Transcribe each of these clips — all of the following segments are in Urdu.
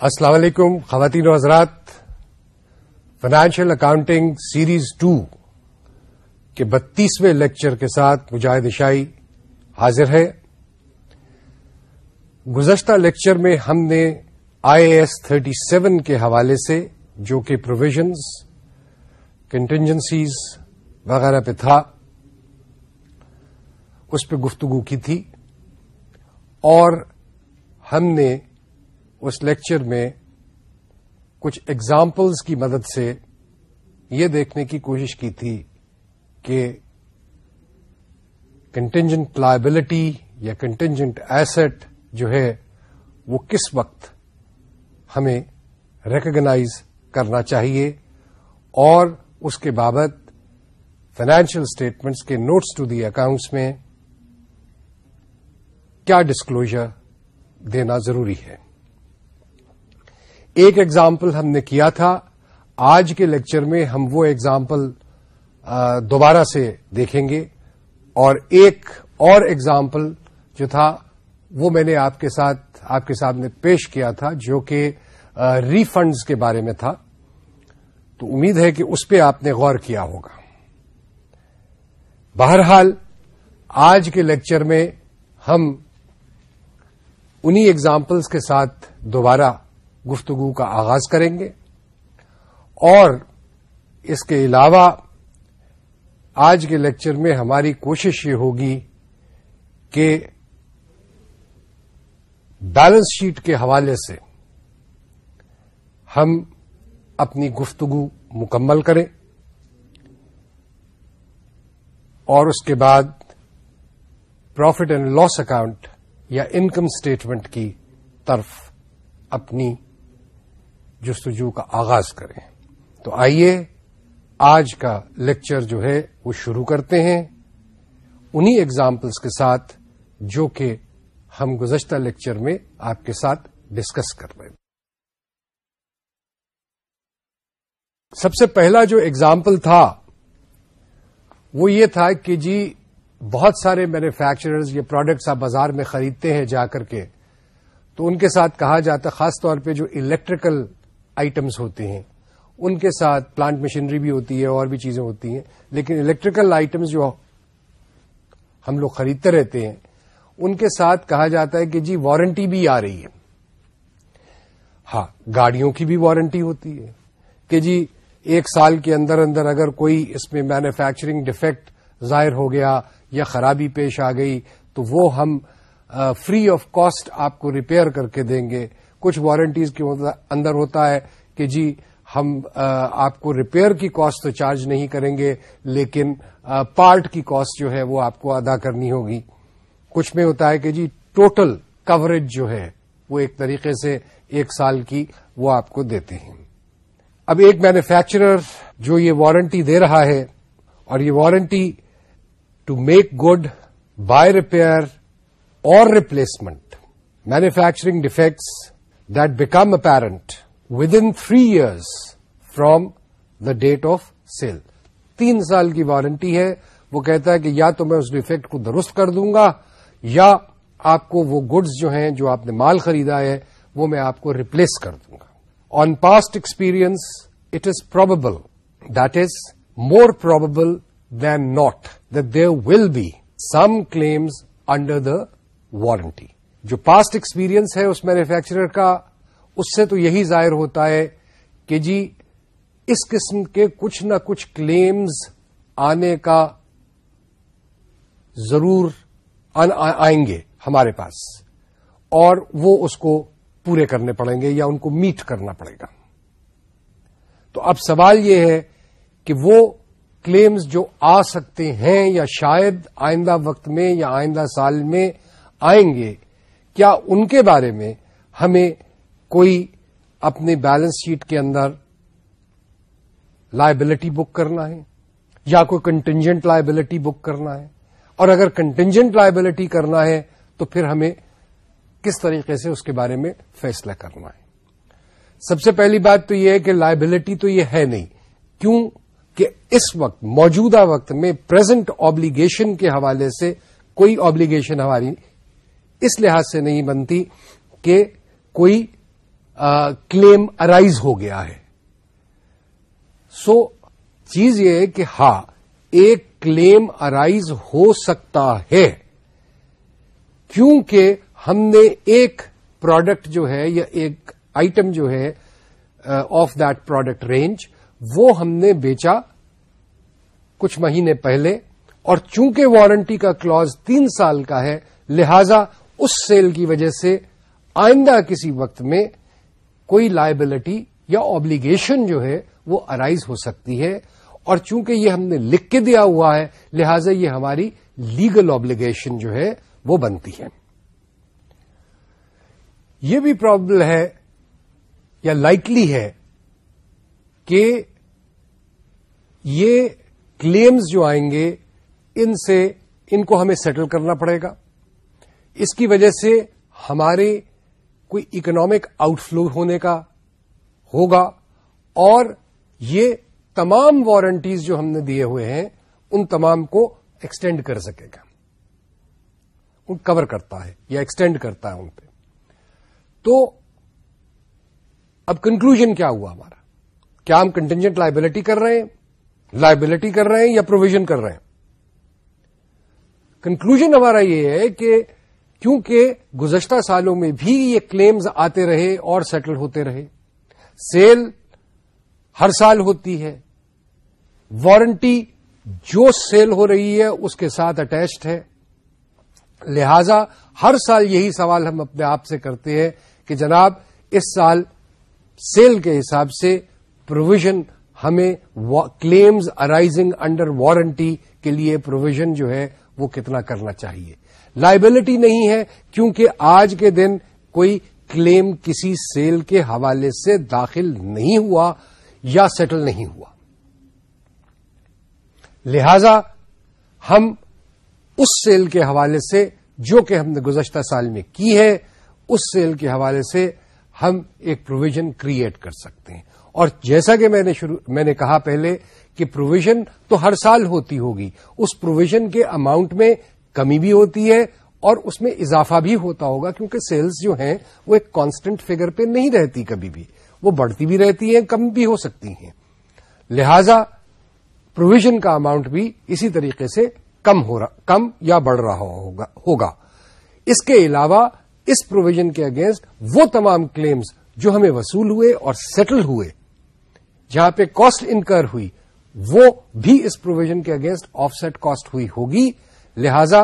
السلام علیکم، خواتین و حضرات۔ فائنینشیل اکاؤنٹنگ سیریز ٹو کے بتیسویں لیکچر کے ساتھ مجاہد عشائی حاضر ہے گزشتہ لیکچر میں ہم نے I A S thirty seven کے حوالے سے جو کہ پروویژنز کنٹینجنسیز وغیرہ پہ تھا، اس پہ گفتگو کی تھی اور ہم نے اس لیکچر میں کچھ ایگزامپلز کی مدد سے یہ دیکھنے کی کوشش کی تھی کہ کنٹینجنٹ لائبلٹی یا کنٹینجنٹ ایسٹ جو ہے وہ کس وقت ہمیں ریکگنائز کرنا چاہیے اور اس کے بابت فائنینشیل اسٹیٹمنٹس کے نوٹس ٹو دی اکاؤنٹس میں کیا ڈسکلوجر دینا ضروری ہے۔ ایک ایگزامپل ہم نے کیا تھا۔ آج کے لیکچر میں ہم وہ ایگزامپل دوبارہ سے دیکھیں گے۔ اور ایک اور ایگزامپل جو تھا، وہ میں نے آپ کے ساتھ، آپ کے سامنے پیش کیا تھا، جو کہ ریفنڈز کے بارے میں تھا۔ تو امید ہے کہ اس پہ آپ نے غور کیا ہوگا۔ بہرحال، آج کے لیکچر میں ہم انہی ایگزامپلس کے ساتھ دوبارہ گفتگو کا آغاز کریں گے۔ اور اس کے علاوہ آج کے لیکچر میں ہماری کوشش یہ ہوگی کہ بیلنس شیٹ کے حوالے سے ہم اپنی گفتگو مکمل کریں اور اس کے بعد پروفٹ اینڈ لاس اکاؤنٹ یا انکم اسٹیٹمنٹ کی طرف اپنی جستجو کا آغاز کریں۔ تو آئیے آج کا لیکچر جو ہے وہ شروع کرتے ہیں۔ انہی ایگزامپلس کے ساتھ جو کہ ہم گزشتہ لیکچر میں آپ کے ساتھ ڈسکس کر رہے ہیں سب سے پہلا جو ایگزامپل تھا، وہ یہ تھا کہ جی بہت سارے مینوفیکچررز یہ پروڈکٹس آپ بازار میں خریدتے ہیں جا کر کے، تو ان کے ساتھ کہا جاتا، خاص طور پہ جو الیکٹریکل آئٹمس ہوتے ہیں۔ ان کے ساتھ پلانٹ مشینری بھی ہوتی ہے، اور بھی چیزیں ہوتی ہیں۔ لیکن الیکٹریکل آئٹمس جو ہم لوگ خریدتے رہتے ہیں، ان کے ساتھ کہا جاتا ہے کہ جی وارنٹی بھی آ رہی ہے۔ ہاں گاڑیوں کی بھی وارنٹی ہوتی ہے کہ جی ایک سال کے اندر اندر اگر کوئی اس میں مینوفیکچرنگ ڈیفیکٹ ظاہر ہو گیا یا خرابی پیش آ گئی، تو وہ ہم فری آف کاسٹ آپ کو ریپیئر کر کے دیں گے۔ کچھ وارنٹیز کے اندر ہوتا ہے کہ جی ہم آپ کو ریپیئر کی کاسٹ تو چارج نہیں کریں گے، لیکن پارٹ کی کاسٹ جو ہے وہ آپ کو ادا کرنی ہوگی۔ کچھ میں ہوتا ہے کہ جی ٹوٹل کوریج جو ہے، وہ ایک طریقے سے ایک سال کی وہ آپ کو دیتے ہیں۔ اب ایک مینوفیکچرر جو یہ وارنٹی دے رہا ہے، اور یہ warranty to make good by repair اور replacement manufacturing defects that become apparent within three years from the date of sale تین سال کی وارنٹی ہے۔ وہ کہتا ہے کہ یا تو میں اس ڈیفیکٹ کو درست کر دوں گا یا آپ کو وہ گڈز جو ہیں جو آپ نے مال خریدا ہے، وہ میں آپ کو ریپلیس کر دوں گا۔ On past experience it is probable that is more probable than not that there will be some claims under the warranty جو پاسٹ ایکسپیرئنس ہے اس مینوفیکچرر کا، اس سے تو یہی ظاہر ہوتا ہے کہ جی اس قسم کے کچھ نہ کچھ کلیمز آنے کا ضرور آئیں گے ہمارے پاس، اور وہ اس کو پورے کرنے پڑیں گے یا ان کو میٹ کرنا پڑے گا۔ تو اب سوال یہ ہے کہ وہ کلیمز جو آ سکتے ہیں یا شاید آئندہ وقت میں یا آئندہ سال میں آئیں گے کیا ان کے بارے میں ہمیں کوئی اپنے بیلنس شیٹ کے اندر لائبلٹی بک کرنا ہے؟ یا کوئی کنٹینجنٹ لائبلٹی بک کرنا ہے؟ اور اگر کنٹینجنٹ لائبلٹی کرنا ہے، تو پھر ہمیں کس طریقے سے اس کے بارے میں فیصلہ کرنا ہے؟ سب سے پہلی بات تو یہ ہے کہ لائبلٹی تو یہ ہے نہیں۔ کیوں کہ اس وقت، موجودہ وقت میں پرزنٹ آبلیگیشن کے حوالے سے کوئی آبلیگیشن ہماری اس لحاظ سے نہیں بنتی کہ کوئی کلیم ارائیز ہو گیا ہے۔ سو چیز یہ ہے کہ ہاں ایک کلیم ارائیز ہو سکتا ہے۔ کیونکہ ہم نے ایک پروڈکٹ جو ہے یا ایک آئٹم جو ہے آف دیٹ پروڈکٹ رینج وہ ہم نے بیچا کچھ مہینے پہلے۔ اور چونکہ وارنٹی کا کلوز تین سال کا ہے، لہذا اس سیل کی وجہ سے آئندہ کسی وقت میں کوئی لائبلٹی یا آبلیگیشن جو ہے وہ ارائیز ہو سکتی ہے اور چونکہ یہ ہم نے لکھ کے دیا ہوا ہے، لہذا یہ ہماری لیگل آبلیگیشن جو ہے وہ بنتی ہے۔ یہ بھی پرابلم ہے یا لائکلی ہے کہ یہ کلیمز جو آئیں گے، ان سے، ان کو ہمیں سیٹل کرنا پڑے گا۔ اس کی وجہ سے ہمارے کوئی اکنامک آؤٹ فلو ہونے کا ہوگا اور یہ تمام وارنٹیز جو ہم نے دیے ہوئے ہیں، ان تمام کو ایکسٹینڈ کر سکے گا۔ ان کور کرتا ہے یا ایکسٹینڈ کرتا ہے ان پہ۔ تو اب کنکلوژن کیا ہوا ہمارا؟ کیا ہم کنٹینجنٹ لائبلٹی کر رہے ہیں؟ لائبلٹی کر رہے ہیں یا پروویژن کر رہے ہیں؟ کنکلوژن ہمارا یہ ہے کہ کیونکہ گزشتہ سالوں میں بھی یہ کلیمز آتے رہے اور سیٹل ہوتے رہے۔ سیل ہر سال ہوتی ہے۔ وارنٹی جو سیل ہو رہی ہے، اس کے ساتھ اٹیچڈ ہے۔ لہذا ہر سال یہی سوال ہم اپنے آپ سے کرتے ہیں کہ جناب، اس سال سیل کے حساب سے پروویژن ہمیں کلیمز ارائیزنگ انڈر وارنٹی کے لیے پروویژن جو ہے وہ کتنا کرنا چاہیے۔ لائبلٹی نہیں ہے کیونکہ آج کے دن کوئی کلیم کسی سیل کے حوالے سے داخل نہیں ہوا یا سیٹل نہیں ہوا۔ لہذا ہم اس سیل کے حوالے سے جو کہ ہم نے گزشتہ سال میں کی ہے، اس سیل کے حوالے سے ہم ایک پروویژن کریٹ کر سکتے ہیں۔ اور جیسا کہ میں نے شروع، میں نے کہا پہلے کہ پروویژن تو ہر سال ہوتی ہوگی۔ اس پروویژن کے اماؤنٹ میں کمی بھی ہوتی ہے اور اس میں اضافہ بھی ہوتا ہوگا کیونکہ سیلز جو ہیں وہ ایک کانسٹنٹ فگر پہ نہیں رہتی کبھی بھی۔ وہ بڑھتی بھی رہتی ہیں، کم بھی ہو سکتی ہیں۔ لہذا پروویژن کا اماؤنٹ بھی اسی طریقے سے کم ہو رہا کم یا بڑھ رہا ہوگا اس کے علاوہ اس پروویژن کے اگینسٹ وہ تمام کلیمز جو ہمیں وصول ہوئے اور سیٹل ہوئے، جہاں پہ کاسٹ انکر ہوئی، وہ بھی اس پروویژن کے اگینسٹ آف سیٹ کاسٹ ہوئی ہوگی۔ لہذا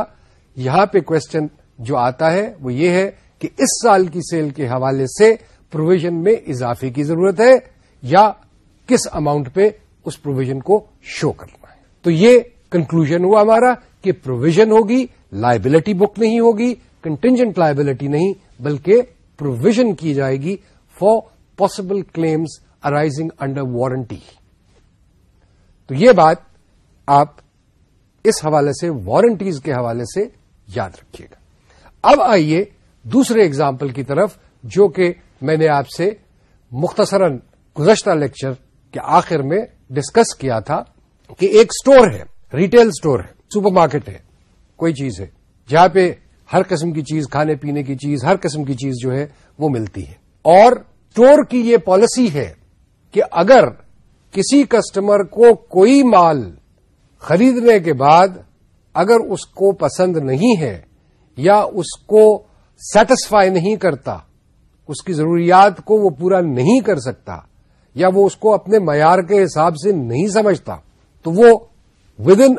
یہاں پہ کوشچن جو آتا ہے وہ یہ ہے کہ اس سال کی سیل کے حوالے سے پروویژن میں اضافے کی ضرورت ہے یا کس اماؤنٹ پہ اس پروویژن کو شو کرنا ہے۔ تو یہ کنکلوژن ہوا ہمارا کہ پروویژن ہوگی لائبلٹی بک نہیں ہوگی کنٹینجنٹ لائبلٹی نہیں، بلکہ پروویژن کی جائے گی for possible claims arising under warranty تو یہ بات آپ اس حوالے سے وارنٹیز کے حوالے سے یاد رکھیے گا۔ اب آئیے دوسرے اگزامپل کی طرف، جو کہ میں نے آپ سے مختصراً گزشتہ لیکچر کے آخر میں ڈسکس کیا تھا کہ ایک سٹور ہے ریٹیل سٹور ہے سپر مارکیٹ ہے، کوئی چیز ہے، جہاں پہ ہر قسم کی چیز، کھانے پینے کی چیز، ہر قسم کی چیز جو ہے وہ ملتی ہے۔ اور اسٹور کی یہ پالیسی ہے کہ اگر کسی کسٹمر کو کوئی مال خریدنے کے بعد اگر اس کو پسند نہیں ہے یا اس کو سیٹسفائی نہیں کرتا، اس کی ضروریات کو وہ پورا نہیں کر سکتا یا وہ اس کو اپنے معیار کے حساب سے نہیں سمجھتا، تو وہ within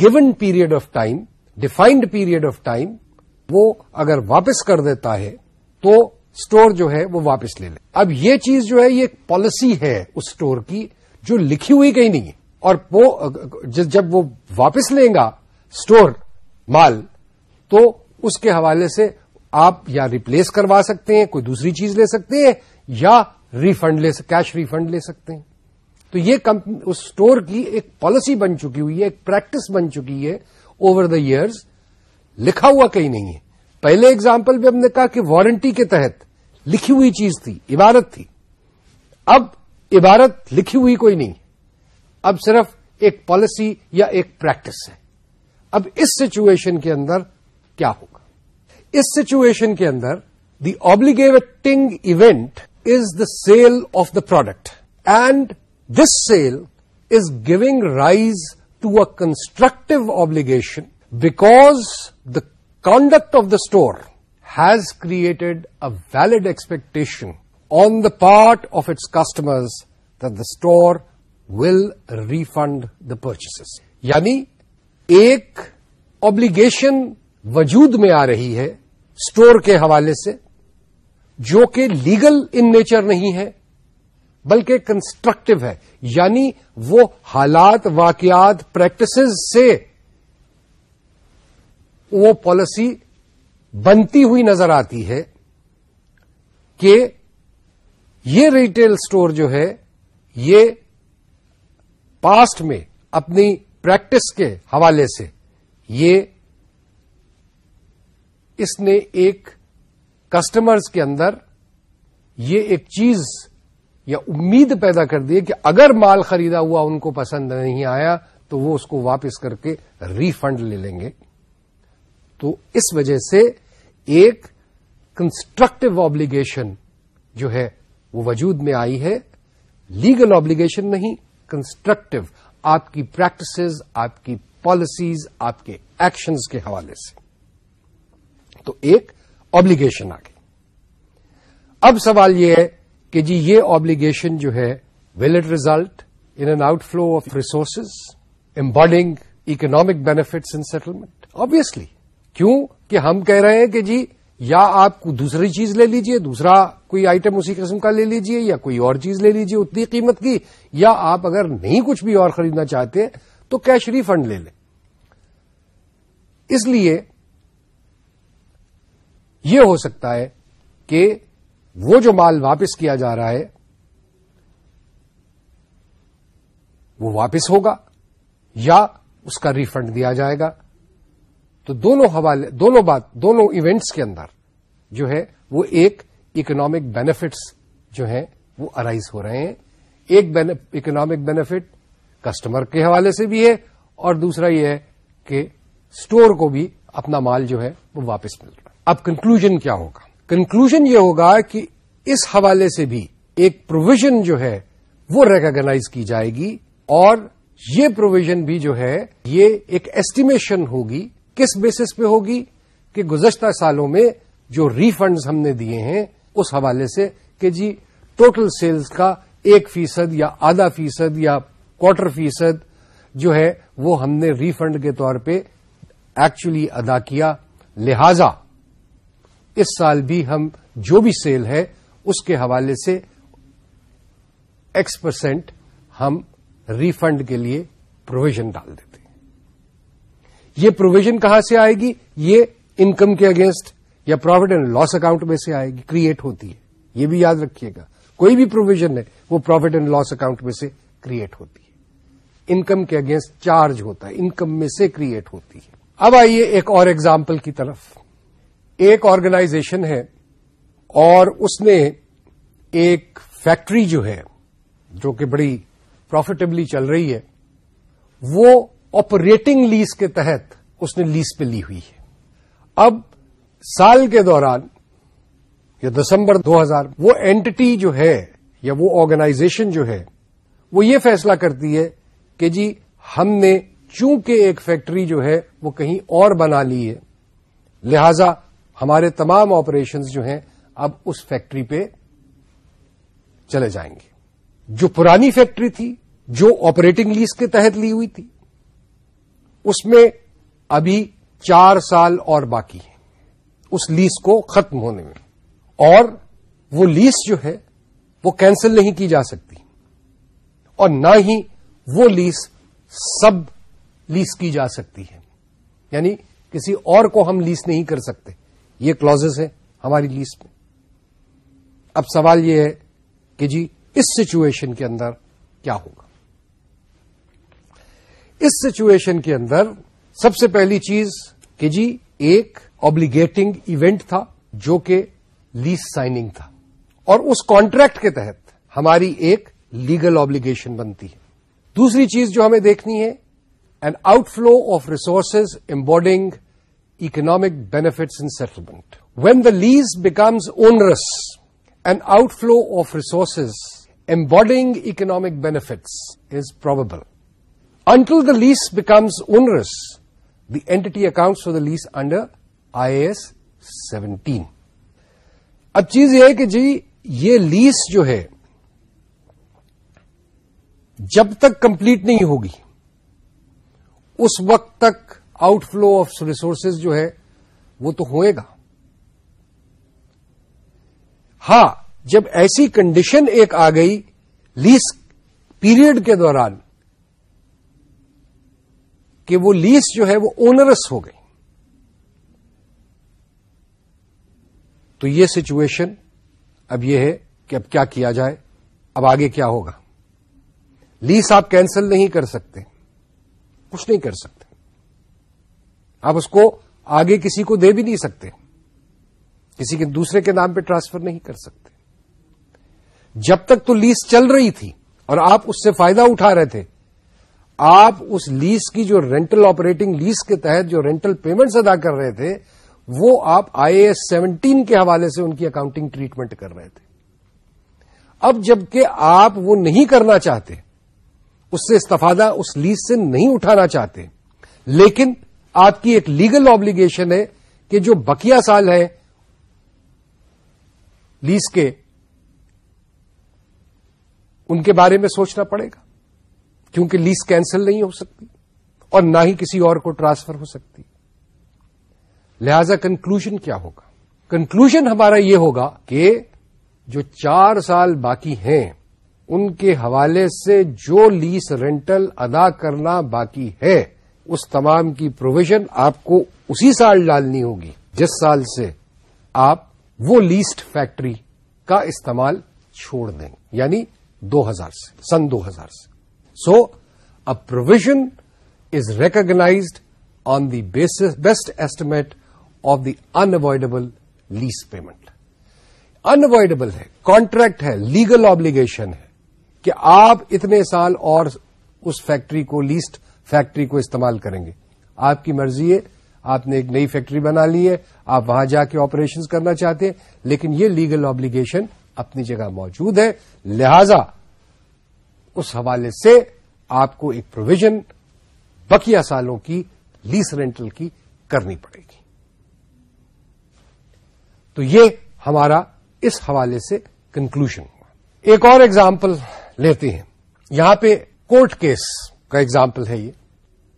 given period of time defined period of time وہ اگر واپس کر دیتا ہے تو اسٹور جو ہے وہ واپس لے لے۔ اب یہ چیز جو ہے، یہ ایک پالیسی ہے اس اسٹور کی جو لکھی ہوئی کہیں نہیں ہے۔ اور وہ جب وہ واپس لیں گا اسٹور مال، تو اس کے حوالے سے آپ یا ریپلیس کروا سکتے ہیں، کوئی دوسری چیز لے سکتے ہیں، یا ریفنڈ لے کیش ریفنڈ لے سکتے ہیں۔ تو یہ اس اسٹور کی ایک پالیسی بن چکی ہوئی ہے، ایک پریکٹس بن چکی ہے اوور دا ایئرز لکھا ہوا کہیں نہیں ہے۔ پہلے اگزامپل بھی ہم نے کہا کہ وارنٹی کے تحت لکھی ہوئی چیز تھی، عبارت تھی۔ اب عبارت لکھی ہوئی کوئی نہیں۔ اب صرف ایک پالیسی یا ایک پریکٹس ہے۔ اب اس سچویشن کے اندر کیا ہوگا؟ اس سچویشن کے اندر the obligating event is the sale of the product and this sale is giving rise to a constructive obligation because the conduct of the store has created a valid expectation on the part of its customers the store store will refund the یعنی ایک obligation وجود میں آ رہی ہے اسٹور کے حوالے سے جو کہ لیگل ان نیچر نہیں ہے، بلکہ کنسٹرکٹیو ہے۔ یعنی وہ حالات، واقعات پریکٹسز سے وہ پالیسی بنتی ہوئی نظر آتی ہے کہ یہ ریٹیل اسٹور جو ہے، یہ پاسٹ میں اپنی پریکٹس کے حوالے سے یہ اس نے ایک کسٹمرز کے اندر یہ ایک چیز یا امید پیدا کر دی کہ اگر مال خریدا ہوا ان کو پسند نہیں آیا تو وہ اس کو واپس کر کے ریفنڈ لے لیں گے۔ تو اس وجہ سے ایک کنسٹرکٹیو آبلیگیشن جو ہے وہ وجود میں آئی ہے۔ لیگل آبلیگیشن نہیں کنسٹرکٹیو آپ کی پریکٹسز آپ کی پالیسیز آپ کے ایکشنز کے حوالے سے۔ تو ایک آبلیگیشن آ گئی۔ اب سوال یہ ہے کہ جی یہ آبلیگیشن جو ہے will it result in an outflow of resources امبارڈنگ economic benefits in settlement obviously کیوں کہ ہم کہہ رہے ہیں کہ جی یا آپ دوسری چیز لے لیجیے، دوسرا کوئی آئٹم اسی قسم کا لے لیجیے یا کوئی اور چیز لے لیجیے اتنی قیمت کی، یا آپ اگر نہیں کچھ بھی اور خریدنا چاہتے تو کیش ریفنڈ لے لیں۔ اس لیے یہ ہو سکتا ہے کہ وہ جو مال واپس کیا جا رہا ہے، وہ واپس ہوگا یا اس کا ریفنڈ دیا جائے گا۔ تو دونوں حوالے دونوں بات دونوں ایونٹس کے اندر جو ہے وہ ایک اکنامک بینیفٹس جو ہیں وہ ارائز ہو رہے ہیں۔ ایک اکنامک بینیفٹ کسٹمر کے حوالے سے بھی ہے اور دوسرا یہ ہے کہ اسٹور کو بھی اپنا مال جو ہے وہ واپس مل رہا ہے۔ اب کنکلوژن کیا ہوگا؟ کنکلوژن یہ ہوگا کہ اس حوالے سے بھی ایک پروویژن جو ہے وہ ریکگناز کی جائے گی اور یہ پروویژن بھی جو ہے یہ ایک ایسٹیمیشن ہوگی کس بیسس پہ ہوگی کہ گزشتہ سالوں میں جو ریفنڈز ہم نے دیے ہیں، اس حوالے سے کہ جی ٹوٹل سیلز کا ایک فیصد یا آدھا فیصد یا کوارٹر فیصد جو ہے، وہ ہم نے ریفنڈ کے طور پہ ایکچولی ادا کیا۔ لہذا، اس سال بھی ہم جو بھی سیل ہے، اس کے حوالے سے ایکس پرسینٹ ہم ریفنڈ کے لیے پروویژن ڈال دیتے یہ پروویژن کہاں سے آئے گی؟ یہ انکم کے اگینسٹ یا پروفٹ اینڈ لاس اکاؤنٹ میں سے آئے گی کریٹ ہوتی ہے۔ یہ بھی یاد رکھیے گا۔ کوئی بھی پروویژن ہے، وہ پروفٹ اینڈ لاس اکاؤنٹ میں سے کریٹ ہوتی ہے۔ انکم کے اگینسٹ چارج ہوتا ہے انکم میں سے کریٹ ہوتی ہے۔ اب آئیے ایک اور ایگزامپل کی طرف۔ ایک آرگنائزیشن ہے اور اس نے ایک فیکٹری جو ہے، جو کہ بڑی پروفیٹبلی چل رہی ہے، وہ آپریٹنگ لیز کے تحت اس نے لیز پہ لی ہوئی ہے۔ اب سال کے دوران یا دسمبر دو ہزار، وہ اینٹی جو ہے یا وہ آرگنائزیشن جو ہے، وہ یہ فیصلہ کرتی ہے کہ جی ہم نے چونکہ ایک فیکٹری جو ہے، وہ کہیں اور بنا لی ہے۔ لہذا ہمارے تمام آپریشنز جو ہیں، اب اس فیکٹری پہ چلے جائیں گے۔ جو پرانی فیکٹری تھی، جو آپریٹنگ لیز کے تحت لی ہوئی تھی۔ اس میں ابھی چار سال اور باقی ہے اس لیس کو ختم ہونے میں۔ اور وہ لیس جو ہے، وہ کینسل نہیں کی جا سکتی۔ اور نہ ہی وہ لیس سب لیس کی جا سکتی ہے۔ یعنی کسی اور کو ہم لیس نہیں کر سکتے۔ یہ کلوز ہیں ہماری لیس میں۔ اب سوال یہ ہے کہ جی اس سچویشن کے اندر کیا ہوگا؟ اس سچویشن کے اندر سب سے پہلی چیز کہ جی ایک آبلیگیٹنگ ایونٹ تھا جو کہ لیز سائننگ تھا اور اس کانٹریکٹ کے تحت ہماری ایک لیگل آبلیگیشن بنتی ہے۔ دوسری چیز جو ہمیں دیکھنی ہے an outflow of resources امبورڈنگ economic benefits in settlement when the lease becomes owners an outflow of resources embodying economic benefits is probable. Until the lease becomes onerous, the entity accounts for the lease under IAS 17. اب چیز یہ ہے کہ جی یہ لیس جو ہے جب تک کمپلیٹ نہیں ہوگی اس وقت تک آؤٹ فلو آف ریسورسز جو ہے وہ تو ہوئے گا ہاں جب ایسی کنڈیشن ایک آ گئی لیس پیریڈ کے دوران کہ وہ لیس جو ہے وہ اونرس ہو گئی۔ تو یہ سچویشن اب یہ ہے کہ اب کیا کیا جائے، اب آگے کیا ہوگا۔ لیس آپ کینسل نہیں کر سکتے، کچھ نہیں کر سکتے۔ آپ اس کو آگے کسی کو دے بھی نہیں سکتے، کسی کے دوسرے کے نام پہ ٹرانسفر نہیں کر سکتے۔ جب تک تو لیس چل رہی تھی اور آپ اس سے فائدہ اٹھا رہے تھے آپ اس لیس کی جو رینٹل آپریٹنگ لیس کے تحت جو رینٹل پیمنٹس ادا کر رہے تھے، وہ آپ آئی اے ایس سیونٹین کے حوالے سے ان کی اکاؤنٹنگ ٹریٹمنٹ کر رہے تھے۔ اب جبکہ آپ وہ نہیں کرنا چاہتے، اس سے استفادہ اس لیز سے نہیں اٹھانا چاہتے، لیکن آپ کی ایک لیگل آبلیگیشن ہے کہ جو بکیا سال ہے لیز کے، ان کے بارے میں سوچنا پڑے گا۔ کیونکہ لیز کینسل نہیں ہو سکتی اور نہ ہی کسی اور کو ٹرانسفر ہو سکتی۔ لہذا کنکلوژن کیا ہوگا؟ کنکلوژن ہمارا یہ ہوگا کہ جو چار سال باقی ہیں، ان کے حوالے سے جو لیس رینٹل ادا کرنا باقی ہے، اس تمام کی پروویژن آپ کو اسی سال ڈالنی ہوگی۔ جس سال سے آپ وہ لیسٹ فیکٹری کا استعمال چھوڑ دیں یعنی دو ہزار سے، سن دو ہزار سے۔ So a provision is recognised on the best estimate of the unavoidable less payment unavoidable ہے کانٹریکٹ ہے لیگل آبلیگیشن ہے کہ آپ اتنے سال اور اس فیکٹری کو لیسٹ فیکٹری کو استعمال کریں گے آپ کی مرضی ہے آپ نے ایک نئی فیکٹری بنا لی ہے آپ وہاں جا کے آپریشن کرنا چاہتے ہیں لیکن یہ لیگل آبلیگیشن اپنی جگہ موجود ہے لہذا اس حوالے سے آپ کو ایک پروویژن بقیہ سالوں کی لیس رینٹل کی کرنی پڑے گی۔ تو یہ ہمارا اس حوالے سے کنکلوژن ہوا۔ ایک اور ایگزامپل لیتے ہیں۔ یہاں پہ کورٹ کیس کا ایگزامپل ہے یہ۔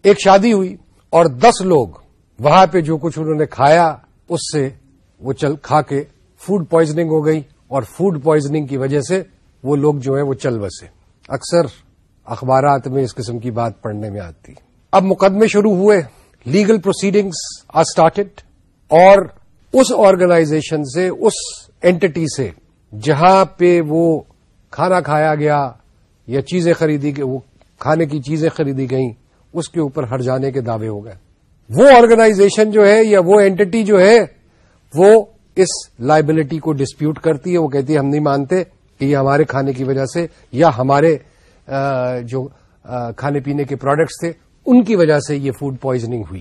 ایک شادی ہوئی اور دس لوگ وہاں پہ جو کچھ انہوں نے کھایا، اس سے وہ چل کھا کے فوڈ پوائزنگ ہو گئی اور فوڈ پوائزنگ کی وجہ سے وہ لوگ جو ہیں وہ چل بسے۔ اکثر اخبارات میں اس قسم کی بات پڑھنے میں آتی۔ اب مقدمے شروع ہوئے۔ لیگل پروسیڈنگس آر اسٹارٹیڈ اور اس آرگنائزیشن سے، اس اینٹی سے جہاں پہ وہ کھانا کھایا گیا یا چیزیں خریدی گئی، وہ کھانے کی چیزیں خریدی گئیں، اس کے اوپر ہر جانے کے دعوے ہو گئے۔ وہ آرگنائزیشن جو ہے یا وہ اینٹی جو ہے، وہ اس لائبلٹی کو ڈسپیوٹ کرتی ہے، وہ کہتی ہے ہم نہیں مانتے۔ کہ یہ ہمارے کھانے کی وجہ سے یا ہمارے جو کھانے پینے کے پروڈکٹس تھے، ان کی وجہ سے یہ فوڈ پوائزنگ ہوئی۔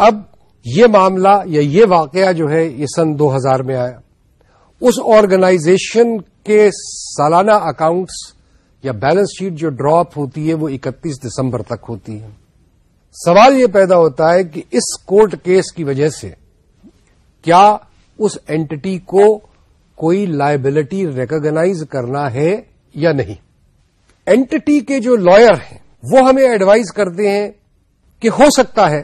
اب یہ معاملہ یا یہ واقعہ جو ہے، یہ سن دو ہزار میں آیا۔ اس آرگنائزیشن کے سالانہ اکاؤنٹس یا بیلنس شیٹ جو ڈراپ ہوتی ہے، وہ اکتیس دسمبر تک ہوتی ہے۔ سوال یہ پیدا ہوتا ہے کہ اس کورٹ کیس کی وجہ سے کیا اس اینٹی کو کوئی لائبلٹی ریکگنائز کرنا ہے یا نہیں۔ اینٹی کے جو لائر ہیں، وہ ہمیں ایڈوائز کرتے ہیں کہ ہو سکتا ہے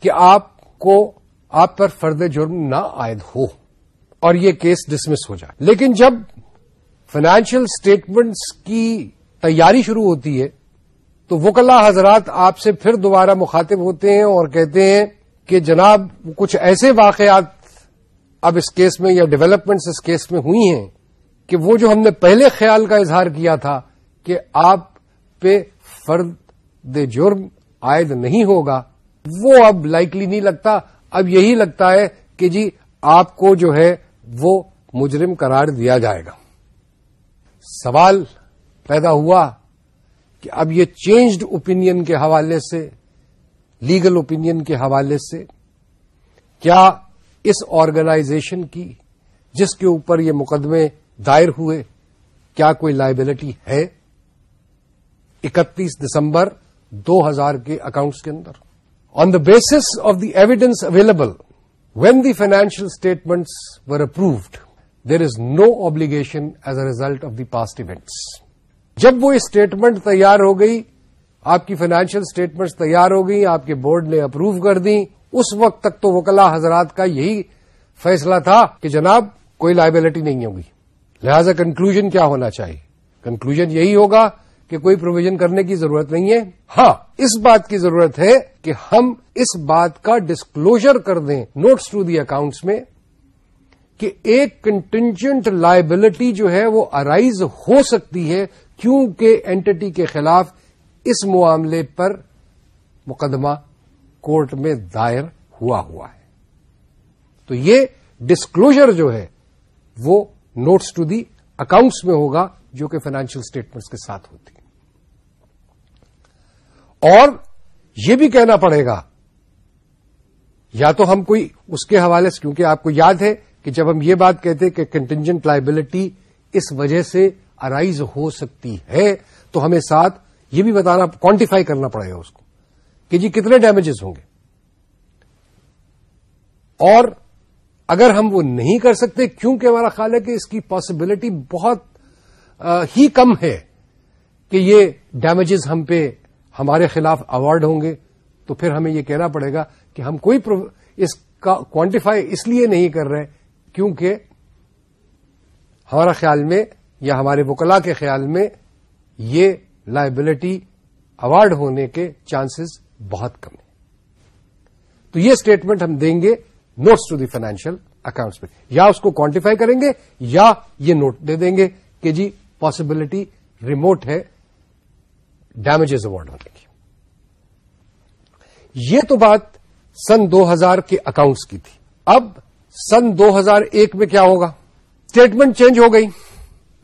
کہ آپ کو آپ پر فرد جرم نہ عائد ہو اور یہ کیس ڈسمس ہو جائے۔ لیکن جب فائنینشیل اسٹیٹمنٹس کی تیاری شروع ہوتی ہے، تو وکلا حضرات آپ سے پھر دوبارہ مخاطب ہوتے ہیں اور کہتے ہیں کہ جناب، کچھ ایسے واقعات اب اس کیس میں یا ڈیولپمنٹس اس کیس میں ہوئی ہیں کہ وہ جو ہم نے پہلے خیال کا اظہار کیا تھا کہ آپ پہ فرد جرم عائد نہیں ہوگا، وہ اب لائکلی نہیں لگتا۔ اب یہی لگتا ہے کہ جی آپ کو جو ہے وہ مجرم قرار دیا جائے گا۔ سوال پیدا ہوا کہ اب یہ چینجڈ اوپینین کے حوالے سے لیگل اوپینین کے حوالے سے کیا اس آرگنائزیشن کی جس کے اوپر یہ مقدمے دائر ہوئے، کیا کوئی لائبلٹی ہے؟ اکتیس دسمبر دو ہزار کے اکاؤنٹس کے اندر۔ On the basis of the evidence available when the financial statements were approved there is no obligation as a result of the past events جب وہ اسٹیٹمنٹ تیار ہو گئی، آپ کی فائنینشیل اسٹیٹمنٹس تیار ہو گئی، آپ کے بورڈ نے اپروو کر دی اس وقت تک تو وکلا حضرات کا یہی فیصلہ تھا کہ جناب کوئی لائبلٹی نہیں ہوگی۔ لہذا کنکلوژن کیا ہونا چاہیے؟ کنکلوژن یہی ہوگا کہ کوئی پروویژن کرنے کی ضرورت نہیں ہے۔ ہاں اس بات کی ضرورت ہے کہ ہم اس بات کا ڈسکلوجر کر دیں نوٹس ٹو دی اکاؤنٹس میں کہ ایک کنٹینجنٹ لائبلٹی جو ہے وہ ارائیز ہو سکتی ہے کیونکہ اینٹی کے خلاف اس معاملے پر مقدمہ کورٹ میں دائر ہوا ہوا ہے۔ تو یہ ڈسکلوجر جو ہے، وہ نوٹس ٹو دی اکاؤنٹس میں ہوگا جو کہ فائنینشیل اسٹیٹمنٹس کے ساتھ ہوتی اور یہ بھی کہنا پڑے گا، یا تو ہم کوئی اس کے حوالے سے، کیونکہ آپ کو یاد ہے کہ جب ہم یہ بات کہتے کہ کنٹینجنٹ لائبلٹی اس وجہ سے ارائیز ہو سکتی ہے، تو ہمیں ساتھ یہ بھی بتانا کوانٹیفائی کرنا پڑے گا اس کو۔ کہ جی کتنے ڈیمیجز ہوں گے؟ اور اگر ہم وہ نہیں کر سکتے، کیونکہ ہمارا خیال ہے کہ اس کی پاسبلٹی بہت ہی کم ہے کہ یہ ڈیمیجز ہم پہ ہمارے خلاف اوارڈ ہوں گے، تو پھر ہمیں یہ کہنا پڑے گا کہ ہم کوئی اس کا کوانٹیفائی اس لیے نہیں کر رہے کیونکہ ہمارا خیال میں یا ہمارے وکلا کے خیال میں یہ لائبلٹی اوارڈ ہونے کے چانسز بہت کم ہیں تو یہ اسٹیٹمنٹ ہم دیں گے notes to the financial accounts میں۔ یا اس کو کوانٹیفائی کریں گے یا یہ نوٹ دے دیں گے کہ جی پاسبلٹی ریموٹ ہے ڈیمیجز اوارڈ ہونے کی۔ یہ تو بات سن دو ہزار کے اکاؤنٹس کی تھی۔ اب سن دو ہزار ایک میں کیا ہوگا؟ اسٹیٹمنٹ چینج ہو گئی۔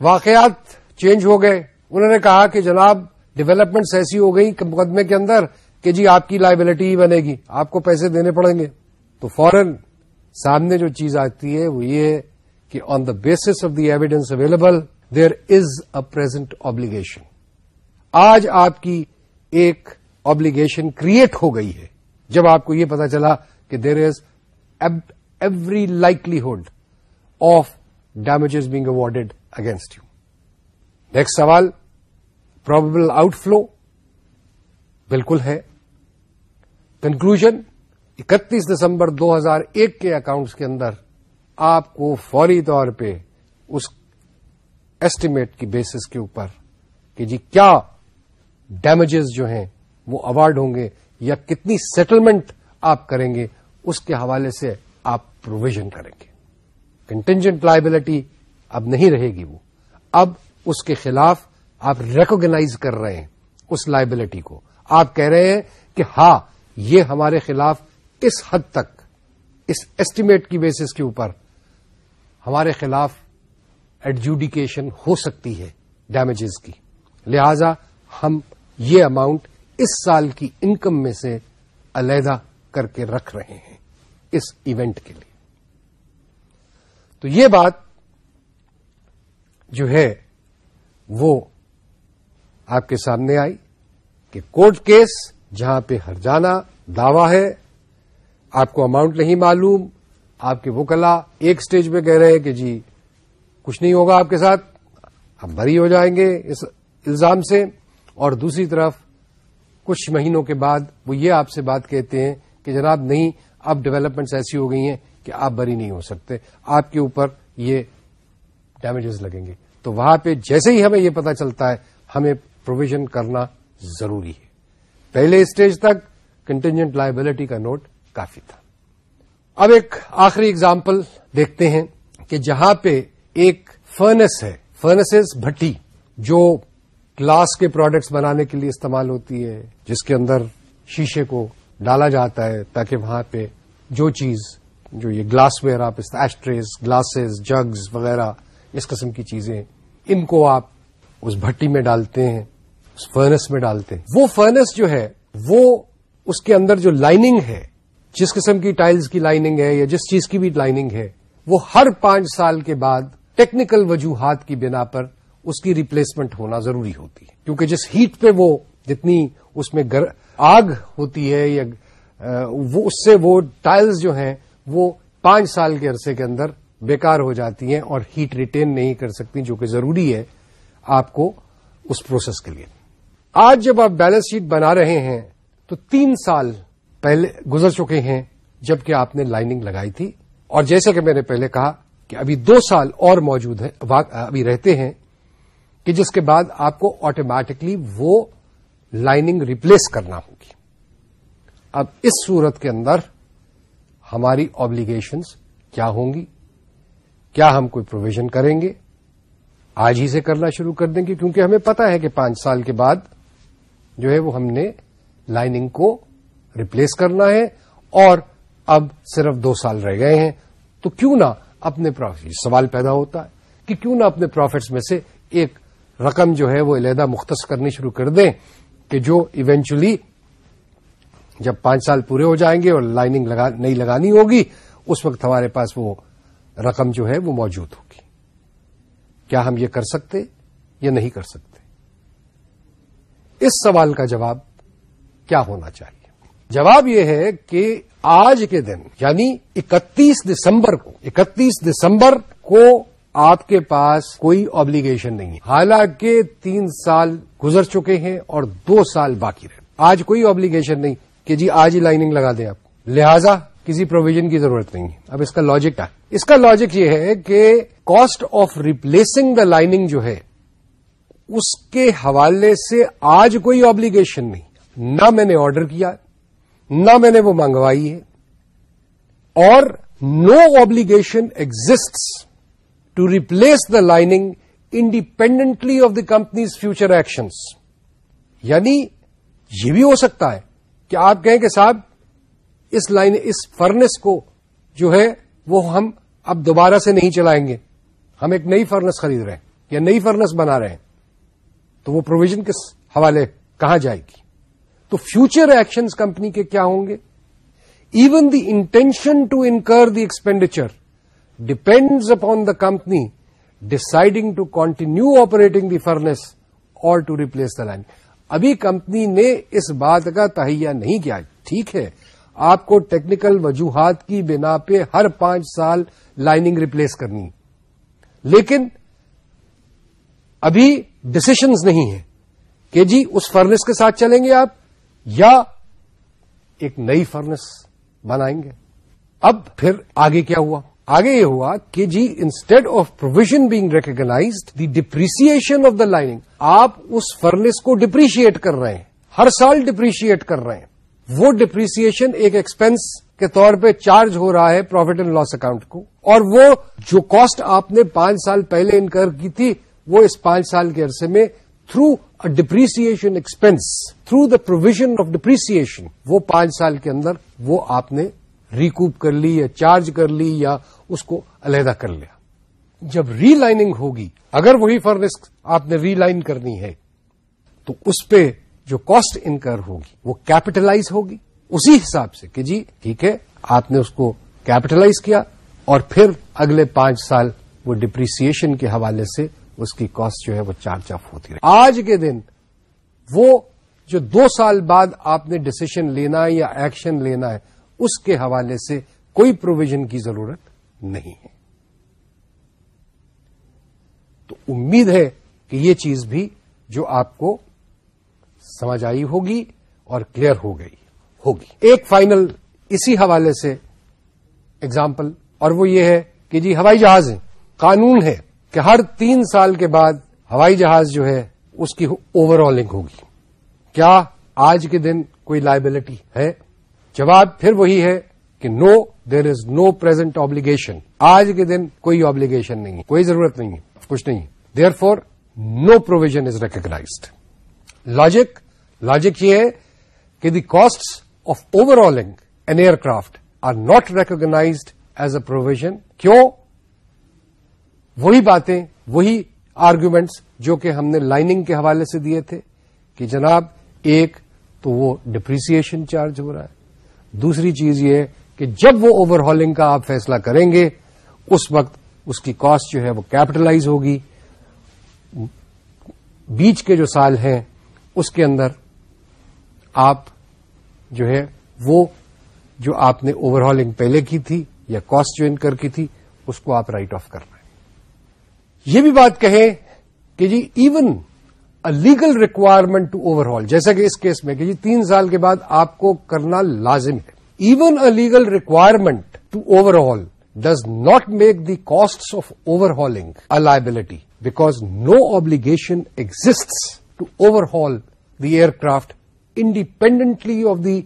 واقعات چینج ہو گئے۔ انہوں نے کہا کہ جناب ڈیولپمنٹس ایسی ہو گئی مقدمے کے اندر کہ جی آپ کی لائبلٹی ہی بنے گی، آپ کو پیسے دینے پڑیں گے۔ تو فورن سامنے جو چیز آتی ہے وہ یہ ہے کہ on the basis of the evidence available there is a present obligation آج آپ کی ایک آبلیگیشن کریٹ ہو گئی ہے۔ جب آپ کو یہ پتا چلا کہ there is every likelihood of damages being awarded against you next سوال پروبیبل آؤٹ فلو بالکل ہے۔ کنکلوژ اکتیس دسمبر دو ہزار ایک کے اکاؤنٹس کے اندر آپ کو فوری طور پہ اس ایسٹیمیٹ کی بیسس کے اوپر کہ جی کیا ڈیمیجز جو ہیں وہ اوارڈ ہوں گے یا کتنی سیٹلمنٹ آپ کریں گے، اس کے حوالے سے آپ پروویژن کریں گے۔ کنٹینجنٹ لائبلٹی اب نہیں رہے گی وہ۔ اب اس کے خلاف آپ ریکوگنائز کر رہے ہیں اس لائبلٹی کو۔ آپ کہہ رہے ہیں کہ ہاں یہ ہمارے خلاف اس حد تک، اس ایسٹیمیٹ کی بیسس کے اوپر ہمارے خلاف ایڈجوڈیکیشن ہو سکتی ہے ڈیمیجز کی۔ لہذا ہم یہ اماؤنٹ اس سال کی انکم میں سے علیحدہ کر کے رکھ رہے ہیں اس ایونٹ کے لیے۔ تو یہ بات جو ہے وہ آپ کے سامنے آئی کہ کورٹ کیس جہاں پہ ہر جانا دعوی ہے، آپ کو اماؤنٹ نہیں معلوم، آپ کے وکلا ایک سٹیج پہ کہہ رہے ہیں کہ جی کچھ نہیں ہوگا آپ کے ساتھ، ہم بری ہو جائیں گے اس الزام سے۔ اور دوسری طرف، کچھ مہینوں کے بعد وہ یہ آپ سے بات کہتے ہیں کہ جناب نہیں، اب ڈیولپمنٹس ایسی ہو گئی ہیں کہ آپ بری نہیں ہو سکتے۔ آپ کے اوپر یہ ڈیمیجز لگیں گے۔ تو وہاں پہ جیسے ہی ہمیں یہ پتا چلتا ہے، ہمیں پروویژن کرنا ضروری ہے۔ پہلے اسٹیج تک کنٹینجنٹ لائبلٹی کا نوٹ کافی تھا۔ اب ایک آخری اگزامپل دیکھتے ہیں کہ جہاں پہ ایک فرنس ہے فرنسز بھٹی، جو گلاس کے پروڈکٹس بنانے کے لیے استعمال ہوتی ہے، جس کے اندر شیشے کو ڈالا جاتا ہے تاکہ وہاں پہ جو چیز، جو یہ گلاس ویئر آپ ایسٹریز گلاسز جگز وغیرہ، اس قسم کی چیزیں، ان کو آپ اس بھٹی میں ڈالتے ہیں۔ فرنس میں ڈالتے ہیں۔ وہ فرنس جو ہے، وہ اس کے اندر جو لائننگ ہے، جس قسم کی ٹائلز کی لائننگ ہے یا جس چیز کی بھی لائننگ ہے، وہ ہر پانچ سال کے بعد ٹیکنیکل وجوہات کی بنا پر اس کی ریپلیسمنٹ ہونا ضروری ہوتی ہے۔ کیونکہ جس ہیٹ پہ وہ جتنی اس میں گر، آگ ہوتی ہے یا وہ اس سے وہ ٹائلز جو ہیں، وہ پانچ سال کے عرصے کے اندر بیکار ہو جاتی ہیں اور ہیٹ ریٹین نہیں کر سکتی، جو کہ ضروری ہے آپ کو اس پروسیس کے لیے۔ آج جب آپ بیلنس شیٹ بنا رہے ہیں، تو تین سال پہلے گزر چکے ہیں جبکہ آپ نے لائننگ لگائی تھی۔ اور جیسے کہ میں نے پہلے کہا کہ ابھی دو سال اور موجود ہیں ابھی رہتے ہیں کہ جس کے بعد آپ کو آٹومیٹکلی وہ لائننگ ریپلیس کرنا ہوگی۔ اب اس صورت کے اندر ہماری آبلیگیشنز کیا ہوں گی؟ کیا ہم کوئی پروویژن کریں گے؟ آج ہی سے کرنا شروع کر دیں گے، کیونکہ ہمیں پتا ہے کہ پانچ سال کے بعد جو ہے وہ ہم نے لائننگ کو ریپلیس کرنا ہے اور اب صرف دو سال رہ گئے ہیں۔ تو کیوں نہ اپنے پروفٹ سوال پیدا ہوتا ہے کہ کیوں نہ اپنے پروفٹس میں سے ایک رقم جو ہے وہ علیحدہ مختص کرنی شروع کر دیں کہ جو ایونچولی جب پانچ سال پورے ہو جائیں گے اور لائننگ لگا, نہیں لگانی ہوگی اس وقت ہمارے پاس وہ رقم جو ہے وہ موجود ہوگی۔ کیا ہم یہ کر سکتے یا نہیں کر سکتے؟ اس سوال کا جواب کیا ہونا چاہیے؟ جواب یہ ہے کہ آج کے دن یعنی اکتیس دسمبر کو، اکتیس دسمبر کو آپ کے پاس کوئی آبلیگیشن نہیں ہے۔ حالانکہ تین سال گزر چکے ہیں اور دو سال باقی رہے۔ آج کوئی آبلیگیشن نہیں کہ جی آج ہی لائننگ لگا دیں آپ۔ لہذا کسی پروویژن کی ضرورت نہیں ہے۔ اب اس کا لاجک کیا اس کا لاجک یہ ہے کہ cost of replacing the lining جو ہے اس کے حوالے سے آج کوئی آبلیگیشن نہیں۔ نہ میں نے آرڈر کیا، نہ میں نے وہ منگوائی ہے۔ اور no obligation exists to replace the lining independently of the company's future actions یعنی یہ بھی ہو سکتا ہے کہ آپ کہیں کہ صاحب، اس لائن اس فرنس کو جو ہے، وہ ہم اب دوبارہ سے نہیں چلائیں گے۔ ہم ایک نئی فرنس خرید رہے ہیں یا نئی فرنس بنا رہے ہیں۔ تو وہ پروویژن کس حوالے کہاں جائے گی؟ تو فیوچر ایکشنز کمپنی کے کیا ہوں گے؟ Even the intention to incur the expenditure depends upon the company deciding to continue operating the furnace or to replace the line ابھی کمپنی نے اس بات کا تہیا نہیں کیا۔ ٹھیک ہے۔ آپ کو ٹیکنیکل وجوہات کی بنا پہ ہر پانچ سال لائننگ ریپلیس کرنی۔ لیکن ابھی ڈسیشنز نہیں ہیں۔ کہ جی اس فرنس کے ساتھ چلیں گے آپ، یا ایک نئی فرنس بنائیں گے۔ اب پھر آگے کیا ہوا؟ آگے یہ ہوا کہ جی instead of provision being recognised the depreciation of the lining آپ اس فرنس کو ڈپریشیٹ کر رہے ہیں۔ ہر سال ڈپریشیٹ کر رہے ہیں۔ وہ ڈپریسن ایک ایکسپینس کے طور پہ چارج ہو رہا ہے پروفٹ اینڈ لاس اکاؤنٹ کو۔ اور وہ جو کاسٹ آپ نے پانچ سال پہلے انکر کی تھی وہ اس پانچ سال کے عرصے میں through a depreciation expense through the provision of depreciation وہ پانچ سال کے اندر وہ آپ نے ریکوپ کر لی یا چارج کر لی یا اس کو علیحدہ کر لیا۔ جب ری لائننگ ہوگی، اگر وہی فرنس آپ نے ری لائن کرنی ہے، تو اس پہ جو کاسٹ انکر ہوگی، وہ کیپٹلائز ہوگی۔ اسی حساب سے کہ جی ٹھیک ہے، آپ نے اس کو کیپٹلائز کیا اور پھر اگلے پانچ سال وہ ڈپریسن کے حوالے سے اس کی کاسٹ جو ہے وہ چارج آف ہوتی رہی۔ آج کے دن وہ جو دو سال بعد آپ نے ڈسیشن لینا ہے یا ایکشن لینا ہے، اس کے حوالے سے کوئی پروویژن کی ضرورت نہیں ہے۔ تو امید ہے کہ یہ چیز بھی جو آپ کو سمجھ آئی ہوگی اور کلیئر ہو گئی ہوگی۔ ایک فائنل اسی حوالے سے اگزامپل اور وہ یہ ہے کہ جی ہوائی جہاز ہے قانون ہے۔ کہ ہر تین سال کے بعد ہوائی جہاز جو ہے اس کی اوور آلنگ ہوگی۔ کیا آج کے دن کوئی لائبلٹی ہے؟ جواب پھر وہی ہے کہ no there is no present obligation آج کے دن کوئی آبلیگیشن نہیں ہے، کوئی ضرورت نہیں ہے، کچھ نہیں therefore no provision is recognised logic logic یہ ہے کہ the cost of overhauling an aircraft are not recognised as a provision کیوں؟ وہی باتیں، وہی آرگومینٹس جو کہ ہم نے لائننگ کے حوالے سے دیے تھے کہ جناب ایک تو وہ ڈپریسن چارج ہو رہا ہے۔ دوسری چیز یہ کہ جب وہ اوور ہالنگ کا آپ فیصلہ کریں گے، اس وقت اس کی کاسٹ جو ہے وہ کیپٹلائز ہوگی۔ بیچ کے جو سال ہیں، اس کے اندر آپ جو ہے وہ جو آپ نے اوور ہالنگ پہلے کی تھی یا کاسٹ جو انکر کی تھی، اس کو آپ رائٹ آف کر رہے یہ بھی بات کہیں کہ جی even a legal requirement to overhaul جیسا کہ اس کیس میں کہ جی تین سال کے بعد آپ کو کرنا لازم ہے۔ Even a legal requirement to overhaul does not make the cost of overhauling a liability because no obligation exist to overhaul the aircraft independently of the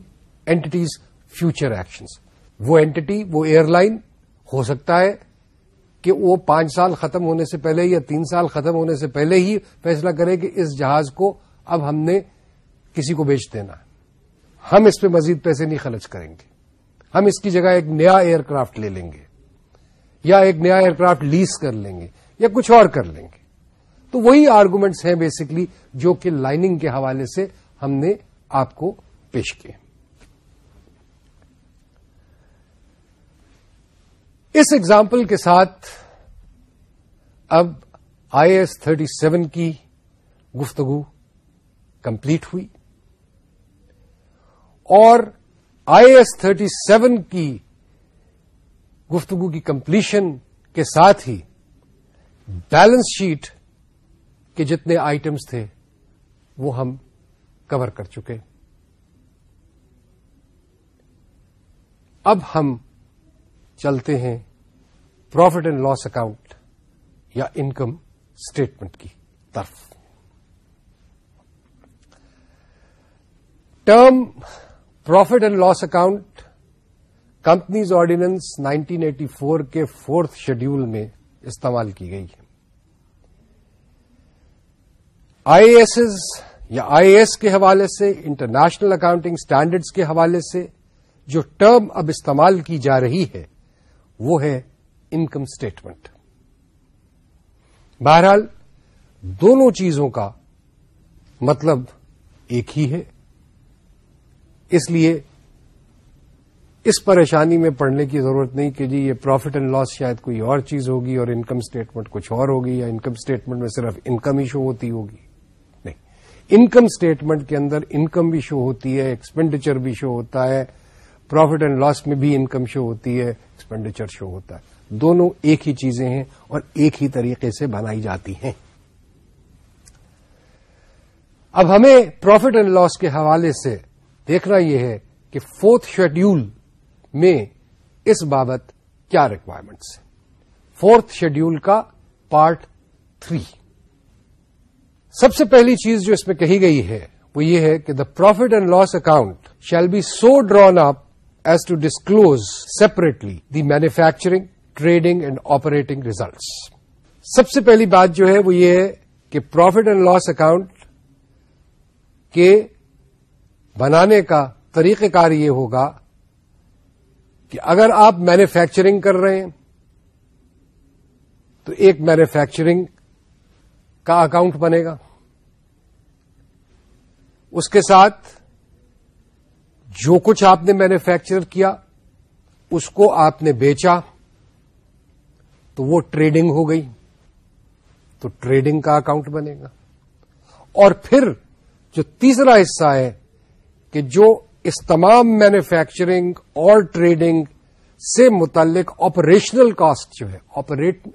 entity's future actions وہ اینٹی وہ ایئر لائن ہو سکتا ہے کہ وہ پانچ سال ختم ہونے سے پہلے یا تین سال ختم ہونے سے پہلے ہی فیصلہ کرے کہ اس جہاز کو اب ہم نے کسی کو بیچ دینا ہے۔ ہم اس پہ مزید پیسے نہیں خرچ کریں گے۔ ہم اس کی جگہ ایک نیا ایئر کرافٹ لے لیں گے۔ یا ایک نیا ایئر کرافٹ لیز کر لیں گے یا کچھ اور کر لیں گے۔ تو وہی آرگومنٹس ہیں بیسکلی جو کہ لائننگ کے حوالے سے ہم نے آپ کو پیش کیے۔ اس ایگزامپل کے ساتھ اب آئی ایس تھرٹی سیون کی گفتگو کمپلیٹ ہوئی اور آئی ایس تھرٹی سیون کی گفتگو کی کمپلیشن کے ساتھ ہی بیلنس شیٹ کے جتنے آئٹمس تھے وہ ہم کور کر چکے۔ اب ہم چلتے ہیں پروفٹ اینڈ لاس اکاؤنٹ یا انکم اسٹیٹمنٹ کی طرف۔ Term profit and loss account companies ordinance 1984 کے فورتھ شیڈیول میں استعمال کی گئی ہے۔ آئی ایس یا آئی ایس کے حوالے سے انٹرنیشنل اکاؤنٹنگ اسٹینڈرڈس کے حوالے سے جو ٹرم اب استعمال کی جا رہی ہے وہ ہے انکم اسٹیٹمنٹ بہرحال، دونوں چیزوں کا مطلب ایک ہی ہے۔ اس لیے اس پریشانی میں پڑھنے کی ضرورت نہیں کہ جی یہ پروفٹ اینڈ لاس شاید کوئی اور چیز ہوگی اور انکم اسٹیٹمنٹ کچھ اور ہوگی یا انکم اسٹیٹمنٹ میں صرف انکم ہی شو ہوتی ہوگی۔ نہیں۔ انکم اسٹیٹمنٹ کے اندر انکم بھی شو ہوتی ہے ایکسپینڈیچر بھی شو ہوتا ہے پروفٹ اینڈ لاس میں بھی انکم شو ہوتی ہے۔ ایکسپینڈیچر شو ہوتا ہے۔ دونوں ایک ہی چیزیں ہیں اور ایک ہی طریقے سے بنائی جاتی ہیں۔ اب ہمیں پروفٹ اینڈ لاس کے حوالے سے دیکھنا یہ ہے کہ فورتھ شیڈیول میں اس بابت کیا ریکوائرمنٹس ہیں۔ فورتھ شیڈیول کا پارٹ تھری سب سے پہلی چیز جو اس میں کہی گئی ہے وہ یہ ہے کہ the profit and loss account shall be so drawn up as to disclose separately the manufacturing trading and operating results سب سے پہلی بات جو ہے وہ یہ ہے کہ پروفٹ اینڈ لاس اکاؤنٹ کے بنانے کا طریقہ کار یہ ہوگا کہ اگر آپ مینوفیکچرنگ کر رہے ہیں، تو ایک مینوفیکچرنگ کا اکاؤنٹ بنے گا۔ اس کے ساتھ جو کچھ آپ نے مینوفیکچر کیا، اس کو آپ نے بیچا، تو وہ ٹریڈنگ ہو گئی۔ تو ٹریڈنگ کا اکاؤنٹ بنے گا۔ اور پھر جو تیسرا حصہ ہے کہ جو اس تمام مینوفیکچرنگ اور ٹریڈنگ سے متعلق آپریشنل کاسٹ جو ہے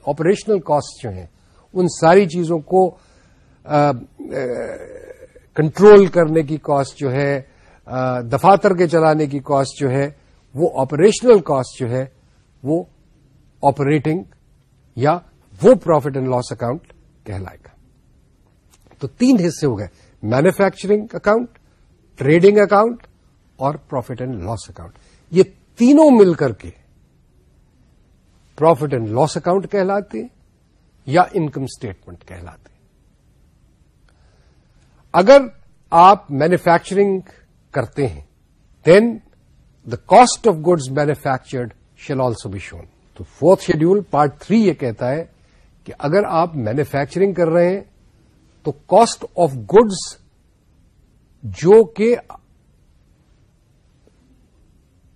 آپریشنل کاسٹ جو ہیں، ان ساری چیزوں کو کنٹرول کرنے کی کاسٹ جو ہے دفاتر کے چلانے کی کاسٹ جو ہے، وہ آپریشنل کاسٹ جو ہے، وہ آپریٹنگ یا وہ پروفٹ اینڈ لاس اکاؤنٹ کہلائے گا۔ تو تین حصے ہو گئے مینوفیکچرنگ اکاؤنٹ ٹریڈنگ اکاؤنٹ اور پروفٹ اینڈ لاس اکاؤنٹ یہ تینوں مل کر کے پروفٹ اینڈ لاس اکاؤنٹ کہلاتے یا انکم اسٹیٹمنٹ کہلاتے اگر آپ مینوفیکچرنگ کرتے ہیں then the cost of goods manufactured shall also be shown تو فورتھ شیڈیول پارٹ تھری یہ کہتا ہے کہ اگر آپ مینوفیکچرنگ کر رہے ہیں، تو کاسٹ آف گڈز جو کہ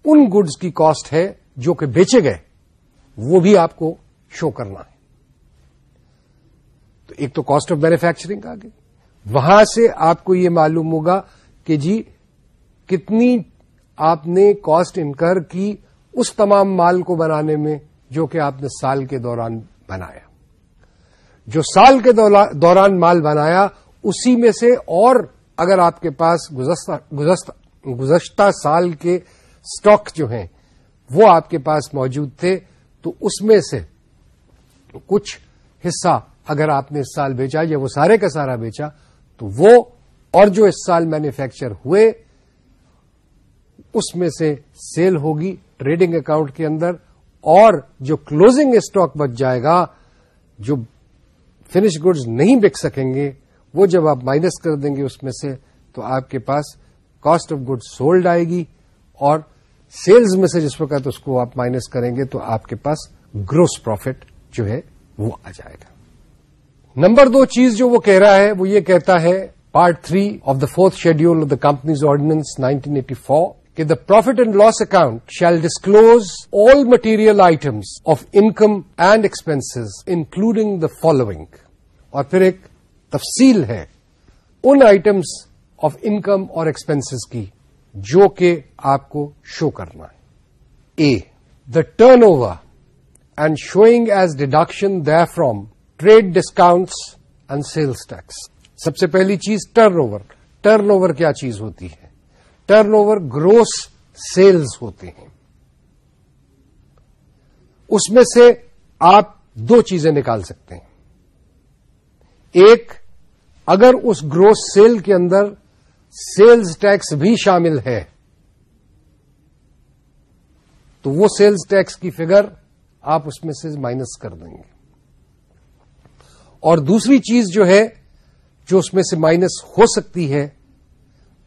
ان گڈز کی کاسٹ ہے جو کہ بیچے گئے، وہ بھی آپ کو شو کرنا ہے. تو ایک تو کاسٹ آف مینوفیکچرنگ آ گئی وہاں سے آپ کو یہ معلوم ہوگا کہ جی کتنی آپ نے کاسٹ انکر کی اس تمام مال کو بنانے میں جو کہ آپ نے سال کے دوران بنایا۔ جو سال کے دوران مال بنایا، اسی میں سے اور اگر آپ کے پاس گزشتہ سال کے سٹاک جو ہیں، وہ آپ کے پاس موجود تھے، تو اس میں سے کچھ حصہ اگر آپ نے اس سال بیچا یا وہ سارے کا سارا بیچا، تو وہ اور جو اس سال مینوفیکچر ہوئے اس میں سے سیل ہوگی ٹریڈنگ اکاؤنٹ کے اندر اور جو کلوزنگ اسٹاک بچ جائے گا، جو فنش گڈز نہیں بک سکیں گے، وہ جب آپ مائنس کر دیں گے اس میں سے تو آپ کے پاس کاسٹ آف گڈ سولڈ آئے گی اور سیلز میں سے جس وقت اس کو آپ مائنس کریں گے تو آپ کے پاس گروس پروفٹ جو ہے وہ آ جائے گا۔ نمبر دو چیز جو وہ کہہ رہا ہے، وہ یہ کہتا ہے part three of the fourth schedule of the companies ordinance nineteen eighty four کہ the profit and loss account shall disclose all material items of income and expense including the following اور پھر ایک تفصیل ہے ان آئٹمس آف انکم اور ایکسپینس کی جو کہ آپ کو شو کرنا ہے. A the turnover and showing as deduction therefrom trade discounts and sales tax سب سے پہلی چیز ٹرن اوور ٹرن اوور کیا چیز ہوتی ہے؟ ٹرن اوور گروس سیلز ہوتے ہیں۔ اس میں سے آپ دو چیزیں نکال سکتے ہیں۔ ایک، اگر اس گروس سیل کے اندر سیلز ٹیکس بھی شامل ہے، تو وہ سیلز ٹیکس کی فگر آپ اس میں سے مائنس کر دیں گے۔ اور دوسری چیز جو ہے، جو اس میں سے مائنس ہو سکتی ہے،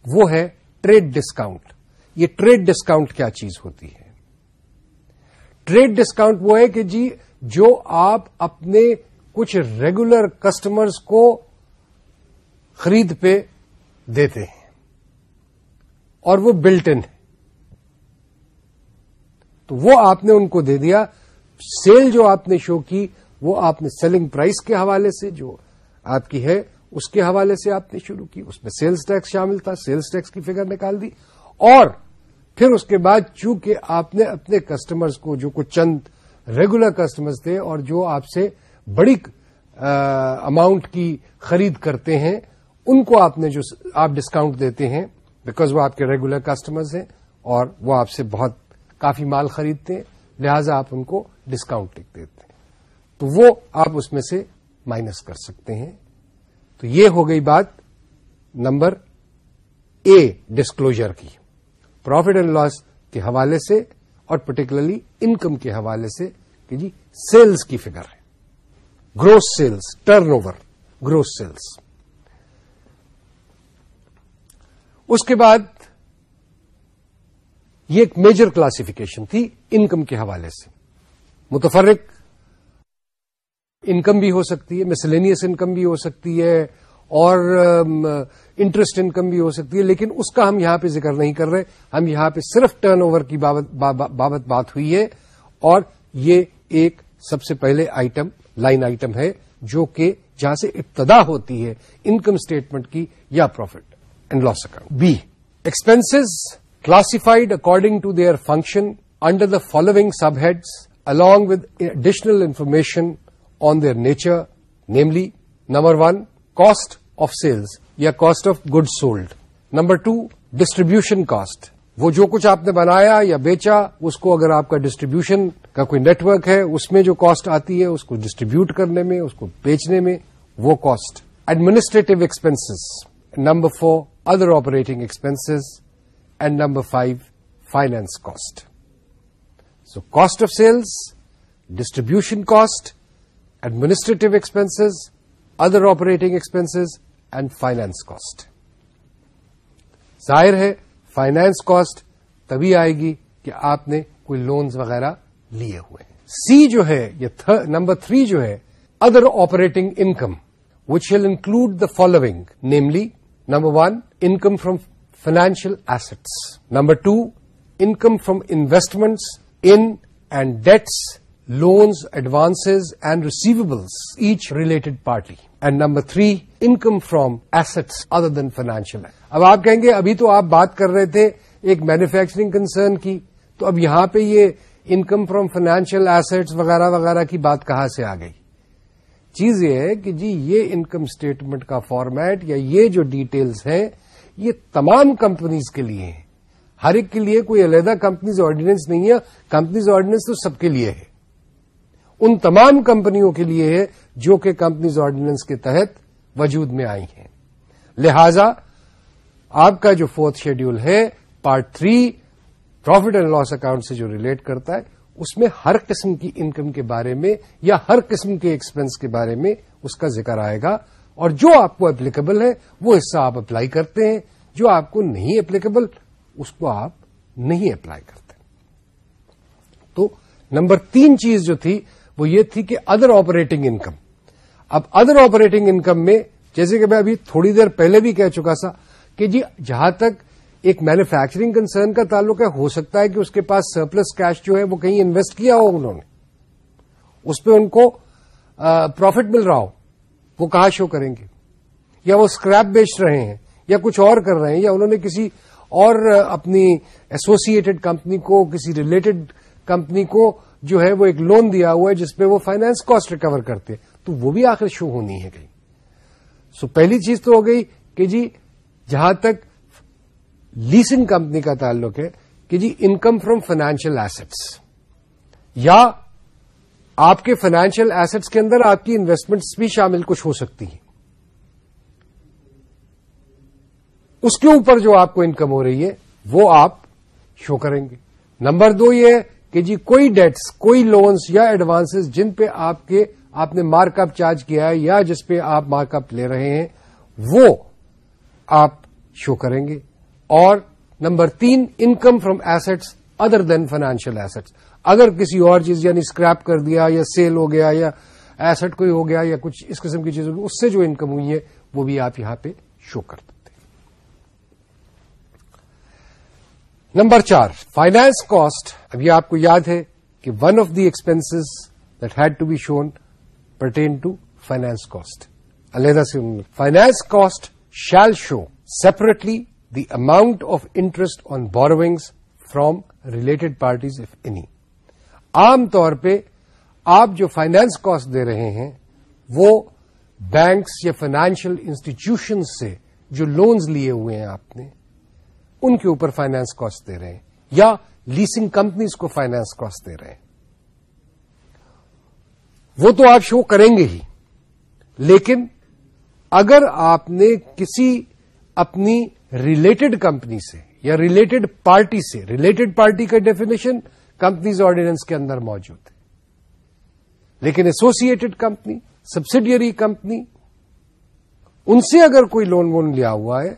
وہ ہے ٹریڈ ڈسکاؤنٹ۔ یہ ٹریڈ ڈسکاؤنٹ کیا چیز ہوتی ہے؟ ٹریڈ ڈسکاؤنٹ وہ ہے کہ جی جو آپ اپنے کچھ ریگولر کسٹمرز کو خرید پہ دیتے ہیں، اور وہ بلٹ ان ہے۔ تو وہ آپ نے ان کو دے دیا۔ سیل جو آپ نے شو کی، وہ آپ نے سیلنگ پرائز کے حوالے سے جو آپ کی ہے اس کے حوالے سے آپ نے شروع کی، اس میں سیلز ٹیکس شامل تھا، سیلز ٹیکس کی فگر نکال دی، اور پھر اس کے بعد چونکہ آپ نے اپنے کسٹمرز کو، جو کچھ چند ریگولر کسٹمرز تھے اور جو آپ سے بڑی اماؤنٹ کی خرید کرتے ہیں، ان کو آپ نے جو آپ ڈسکاؤنٹ دیتے ہیں بیکاز وہ آپ کے ریگولر کسٹمرز ہیں، اور وہ آپ سے بہت کافی مال خریدتے ہیں، لہذا آپ ان کو ڈسکاؤنٹ لکھ دیتے ہیں۔ تو وہ آپ اس میں سے مائنس کر سکتے ہیں۔ تو یہ ہو گئی بات نمبر اے ڈسکلوجر کی۔ پروفٹ اینڈ لاس کے حوالے سے اور پرٹیکولرلی انکم کے حوالے سے کہ جی سیلز کی فگر ہے۔ Gross sales turnover gross sales اس کے بعد یہ ایک میجر کلاسفیکیشن تھی انکم کے حوالے سے۔ متفرق انکم بھی ہو سکتی ہے مسلینئس انکم بھی ہو سکتی ہے، اور um, انٹرسٹ انکم بھی ہو سکتی ہے، لیکن اس کا ہم یہاں پہ ذکر نہیں کر رہے، ہم یہاں پہ صرف ٹرن اوور کی بابت بات ہوئی ہے، اور یہ ایک سب سے پہلے آئٹم لائن آئٹم ہے، جو کہ جہاں سے ابتدا ہوتی ہے انکم اسٹیٹمنٹ کی، یا profit and loss account be expenses classified according to their function under the following sub heads along with additional information on their nature namely number one cost of sales یا cost of good sold number two distribution cost وہ جو کچھ آپ نے بنایا یا بیچا، اس کو اگر آپ کا ڈسٹریبیوشن کا کوئی نیٹ ورک ہے، اس میں جو کاسٹ آتی ہے، اس کو ڈسٹریبیوٹ کرنے میں، اس کو بیچنے میں، وہ cost administrative expenses number four other operating expenses and number five finance cost so cost of sales distribution cost administrative expenses other operating expenses and finance cost ظاہر ہے فائنانس کاسٹ تبھی آئے گی کہ آپ نے کوئی لونز وغیرہ لیے ہوئے ہیں۔ سی جو ہے، یہ نمبر تھری جو ہے other operating income which will include the following namely number one income from financial assets number two income from investments in and debts loans, advances, and receivables, each related party. And number three, income from assets other than financial. اب آپ کہیں گے ابھی تو آپ بات کر رہے تھے ایک مینوفیکچرنگ کنسرن کی. تو اب یہاں پہ یہ انکم فرام فائنینشیل ایسٹس وغیرہ وغیرہ کی بات کہاں سے آ گئی؟ چیز یہ ہے کہ جی یہ انکم اسٹیٹمنٹ کا فارمیٹ یا یہ جو ڈیٹیلز ہیں یہ تمام کمپنیز کے لیے ہیں۔ ہر ایک کے لیے کوئی علیحدہ کمپنیز آرڈیننس نہیں ہے۔ کمپنیز آرڈیننس تو سب کے لیے ہے۔ ان تمام کمپنیوں کے لیے ہے جو کہ کمپنیز آرڈیننس کے تحت وجود میں آئی ہیں۔ لہذا، آپ کا جو فورتھ شیڈیول ہے، part three, profit and loss account سے جو ریلیٹ کرتا ہے، اس میں ہر قسم کی انکم کے بارے میں یا ہر قسم کے ایکسپنس کے بارے میں اس کا ذکر آئے گا۔ اور جو آپ کو اپلیکیبل ہے، وہ حصہ آپ اپلائی کرتے ہیں۔ جو آپ کو نہیں اپلیکیبل اس کو آپ نہیں اپلائی کرتے۔ تو نمبر تین چیز جو تھی وہ یہ تھی کہ ادر آپریٹنگ انکم اب ادر آپریٹنگ انکم میں جیسے کہ میں ابھی تھوڑی دیر پہلے بھی کہہ چکا سا کہ جی جہاں تک ایک مینوفیکچرنگ کنسرن کا تعلق ہے، ہو سکتا ہے کہ اس کے پاس سرپلس کیش جو ہے وہ کہیں انویسٹ کیا ہو انہوں نے۔ اس پہ ان کو پروفٹ مل رہا ہو۔ وہ کہاں شو کریں گے؟ یا وہ اسکریپ بیچ رہے ہیں، یا کچھ اور کر رہے ہیں، یا انہوں نے کسی اور اپنی ایسوسیٹڈ کمپنی کو، کسی ریلیٹڈ کمپنی کو جو ہے وہ ایک لون دیا ہوا ہے جس پہ وہ فائنانس کاسٹ ریکور کرتے تو وہ بھی آخر شو ہونی ہے کہیں۔ سو پہلی چیز تو ہو گئی کہ جی جہاں تک لیسنگ کمپنی کا تعلق ہے، کہ جی انکم فروم فائنینشیل ایسٹس یا آپ کے فائنینشیل ایسٹس کے اندر آپ کی انویسٹمنٹس بھی شامل کچھ ہو سکتی ہیں۔ اس کے اوپر جو آپ کو انکم ہو رہی ہے، وہ آپ شو کریں گے۔ نمبر دو یہ کہ جی کوئی ڈیٹس، کوئی لونس یا ایڈوانس جن پہ آپ کے، آپ نے مارک اپ چارج کیا ہے یا جس پہ آپ مارک اپ لے رہے ہیں، وہ آپ شو کریں گے۔ اور نمبر تین، income from assets other than financial assets. اگر کسی اور چیز یعنی اسکریپ کر دیا یا سیل ہو گیا یا ایسٹ کوئی ہو گیا یا کچھ اس قسم کی چیز ہوگی اس سے جو انکم ہوئی ہے، وہ بھی آپ یہاں پہ شو کرتے نمبر چار فائنانس کاسٹ ابھی آپ کو یاد ہے کہ one of the expense that had to be shown pertain to finance cost علیحدہ سے finance cost shall show separately the amount of interest on borrowings from related parties if any عام طور پہ آپ جو فائنانس کاسٹ دے رہے ہیں، وہ بینکس یا فائنینشیل انسٹیٹیوشن سے جو لونز لیے ہوئے ہیں آپ نے ان کے اوپر فائنانس کاسٹ دے رہے ہیں، یا لیسنگ کمپنیز کو فائنانس کاسٹ دے رہے ہیں۔ وہ تو آپ شو کریں گے ہی، لیکن اگر آپ نے کسی اپنی ریلیٹڈ کمپنی سے یا ریلیٹڈ پارٹی سے ریلیٹڈ پارٹی کا ڈیفینیشن کمپنیز آرڈیننس کے اندر موجود ہے۔ لیکن ایسوسیٹڈ کمپنی سبسڈیری کمپنی ان سے اگر کوئی لون وون لیا ہوا ہے،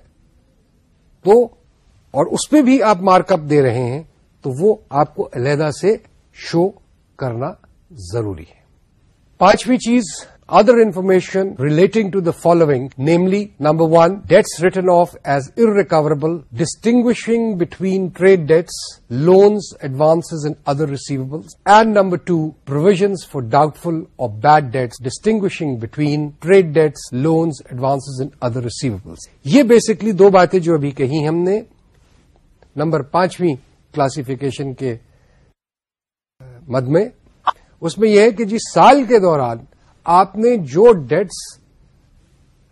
تو اور اس پہ بھی آپ مارک اپ دے رہے ہیں، تو وہ آپ کو علیحدہ سے شو کرنا ضروری ہے۔ پانچویں چیز other information relating to the following namely number one debts written off as irrecoverable distinguishing between trade debts loans advance and other receivables and number two provisions for doubtful or bad debts distinguishing between trade debts loans advance and other receivables یہ بیسکلی دو باتیں جو ابھی کہی ہم نے۔ نمبر پانچویں کلاسیفیکیشن کے مد میں اس میں یہ ہے کہ جی سال کے دوران آپ نے جو ڈیٹس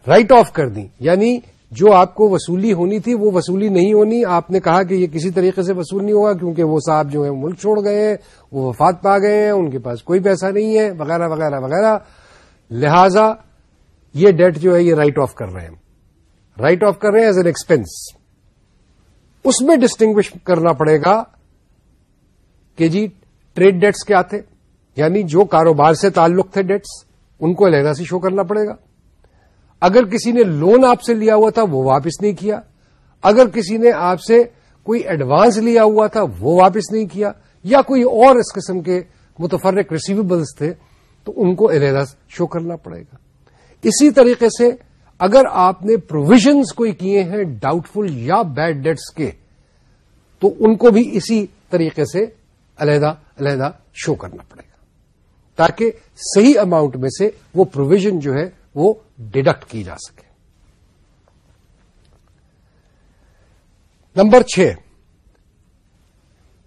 رائٹ آف کر دی یعنی جو آپ کو وصولی ہونی تھی وہ وصولی نہیں ہونی۔ آپ نے کہا کہ یہ کسی طریقے سے وصول نہیں ہوگا کیونکہ وہ صاحب جو ہے ملک چھوڑ گئے ہیں، وہ وفات پا گئے ہیں، ان کے پاس کوئی پیسہ نہیں ہے، وغیرہ وغیرہ وغیرہ۔ لہذا یہ ڈیٹ جو ہے یہ رائٹ آف کر رہے ہیں۔ رائٹ آف کر رہے ہیں ایز این ایکسپینس اس میں ڈسٹنگوش کرنا پڑے گا کہ جی ٹریڈ ڈیٹس کیا تھے؟ یعنی جو کاروبار سے تعلق تھے ڈیٹس ان کو علیحدہ سے شو کرنا پڑے گا۔ اگر کسی نے لون آپ سے لیا ہوا تھا، وہ واپس نہیں کیا۔ اگر کسی نے آپ سے کوئی ایڈوانس لیا ہوا تھا، وہ واپس نہیں کیا۔ یا کوئی اور اس قسم کے متفرق ریسیویبلس تھے، تو ان کو علیحدہ شو کرنا پڑے گا۔ اسی طریقے سے اگر آپ نے پروویژنس کوئی کیے ہیں ڈاؤٹ فل یا بیڈ ڈیٹس کے، تو ان کو بھی اسی طریقے سے علیحدہ علیحدہ شو کرنا پڑے گا۔ تاکہ صحیح اماؤنٹ میں سے وہ پروویژن جو ہے وہ ڈیڈکٹ کی جا سکے۔ نمبر چھ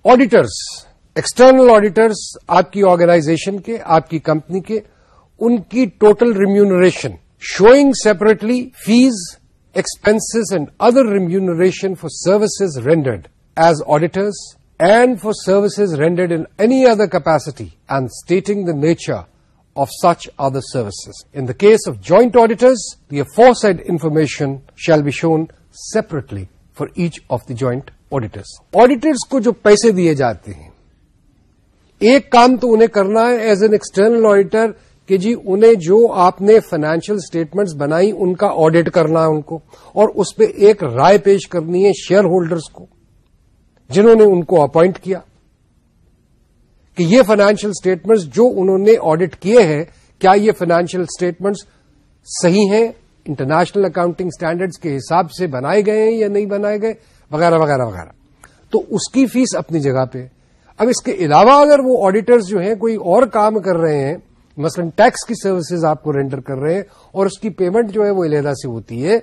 آڈیٹرس ایکسٹرنل آڈیٹرس آپ کی آرگنائزیشن کے، آپ کی کمپنی کے، ان کی total remuneration showing separately fees expenses and other remuneration for services rendered as auditors and for services rendered in any other capacity and stating the nature of such other services. In the case of joint auditors, the aforesaid information shall be shown separately for each of the joint auditors. Auditors کو جو پیسے دیے جاتے ہیں ایک کام تو انہیں کرنا ہے ایز این ایکسٹرنل آڈیٹر کہ جی انہیں جو آپ نے فائنینشیل اسٹیٹمنٹس بنائی، ان کا آڈٹ کرنا ہے ان کو، اور اس پہ ایک رائے پیش کرنی ہے شیئر ہولڈرز کو، جنہوں نے ان کو اپوائنٹ کیا۔ کہ یہ فائنینشیل اسٹیٹمنٹس جو انہوں نے آڈٹ کیے ہیں، کیا یہ فائنینشیل اسٹیٹمنٹس صحیح ہیں؟ انٹرنیشنل اکاؤنٹنگ اسٹینڈرڈس کے حساب سے بنائے گئے ہیں یا نہیں بنائے گئے؟ وغیرہ وغیرہ وغیرہ۔ تو اس کی فیس اپنی جگہ پہ۔ اب اس کے علاوہ اگر وہ آڈیٹرز جو ہیں، کوئی اور کام کر رہے ہیں مثلا ٹیکس کی سروسز آپ کو رینڈر کر رہے ہیں اور اس کی پیمنٹ جو ہے وہ علیحدہ سے ہوتی ہے،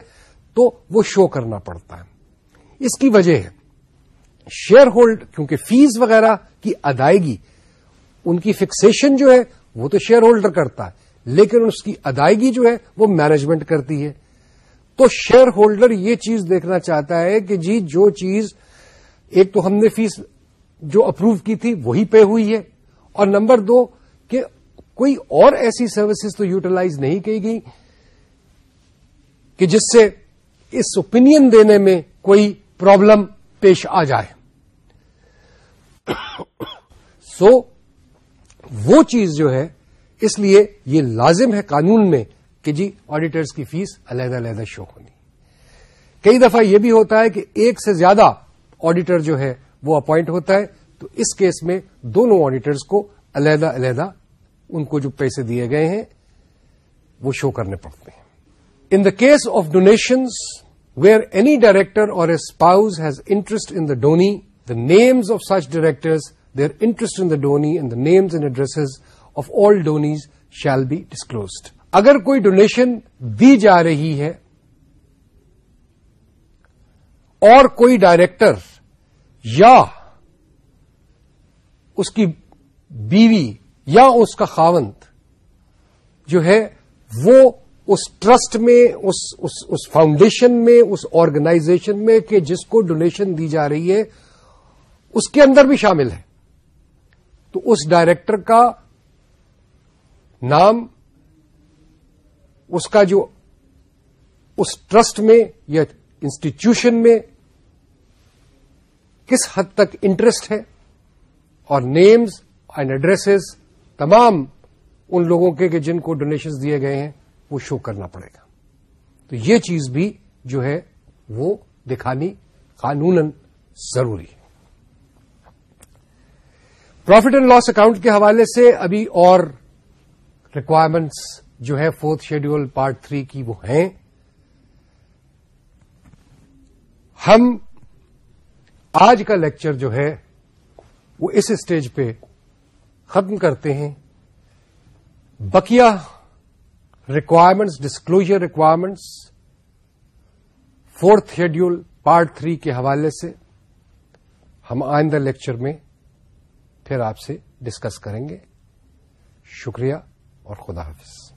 تو وہ شو کرنا پڑتا ہے۔ اس کی وجہ ہے، شیئر ہولڈ، کیونکہ فیس وغیرہ کی ادائیگی، ان کی فکسیشن جو ہے وہ تو شیئر ہولڈر کرتا ہے، لیکن اس کی ادائیگی جو ہے وہ مینجمنٹ کرتی ہے۔ تو شیئر ہولڈر یہ چیز دیکھنا چاہتا ہے کہ جی جو چیز، ایک تو ہم نے فیس جو اپروو کی تھی وہی پے ہوئی ہے، اور نمبر دو، کہ کوئی اور ایسی سروسز تو یوٹیلائز نہیں کی گئی کہ جس سے اس اوپینین دینے میں کوئی پرابلم پیش آ جائے۔ سو so, وہ چیز جو ہے اس لیے یہ لازم ہے قانون میں کہ جی آڈیٹرز کی فیس علیحدہ علیحدہ شو ہونی۔ کئی دفعہ یہ بھی ہوتا ہے کہ ایک سے زیادہ آڈیٹر جو ہے وہ اپوائنٹ ہوتا ہے تو اس کیس میں دونوں آڈیٹرز کو علیحدہ علیحدہ ان کو جو پیسے دیے گئے ہیں، وہ شو کرنے پڑتے ہیں in the case of donations where any director or a spouse has interest in the donee the names of such directors their interest in the donee and the names and addresses of all donees shall be disclosed. اگر کوئی ڈونیشن دی جا رہی ہے، اور کوئی ڈائریکٹر یا اس کی بیوی یا اس کا خاونت جو ہے وہ اس ٹرسٹ میں اس اس, اس فاؤنڈیشن میں اس آرگنائزیشن میں کہ جس کو ڈونیشن دی جا رہی ہے اس کے اندر بھی شامل ہے۔ تو اس ڈائریکٹر کا نام اس کا جو اس ٹرسٹ میں یا انسٹیٹیوشن میں کس حد تک انٹرسٹ ہے اور نیمز اینڈ ایڈریسز تمام ان لوگوں کے کہ جن کو ڈونیشنز دیے گئے ہیں، وہ شو کرنا پڑے گا۔ تو یہ چیز بھی جو ہے، وہ دکھانی قانون ضروری ہے۔ پروفٹ اینڈ لاس اکاؤنٹ کے حوالے سے ابھی اور ریکوائرمنٹس جو ہے فورتھ شیڈیول پارٹ تھری کی وہ ہیں۔ ہم آج کا لیکچر جو ہے، وہ اس اسٹیج پہ ختم کرتے ہیں۔ بقیہ requirements disclosure requirements fourth schedule part three کے حوالے سے ہم آئندہ لیکچر میں پھر آپ سے ڈسکس کریں گے۔ شکریہ اور خدا حافظ۔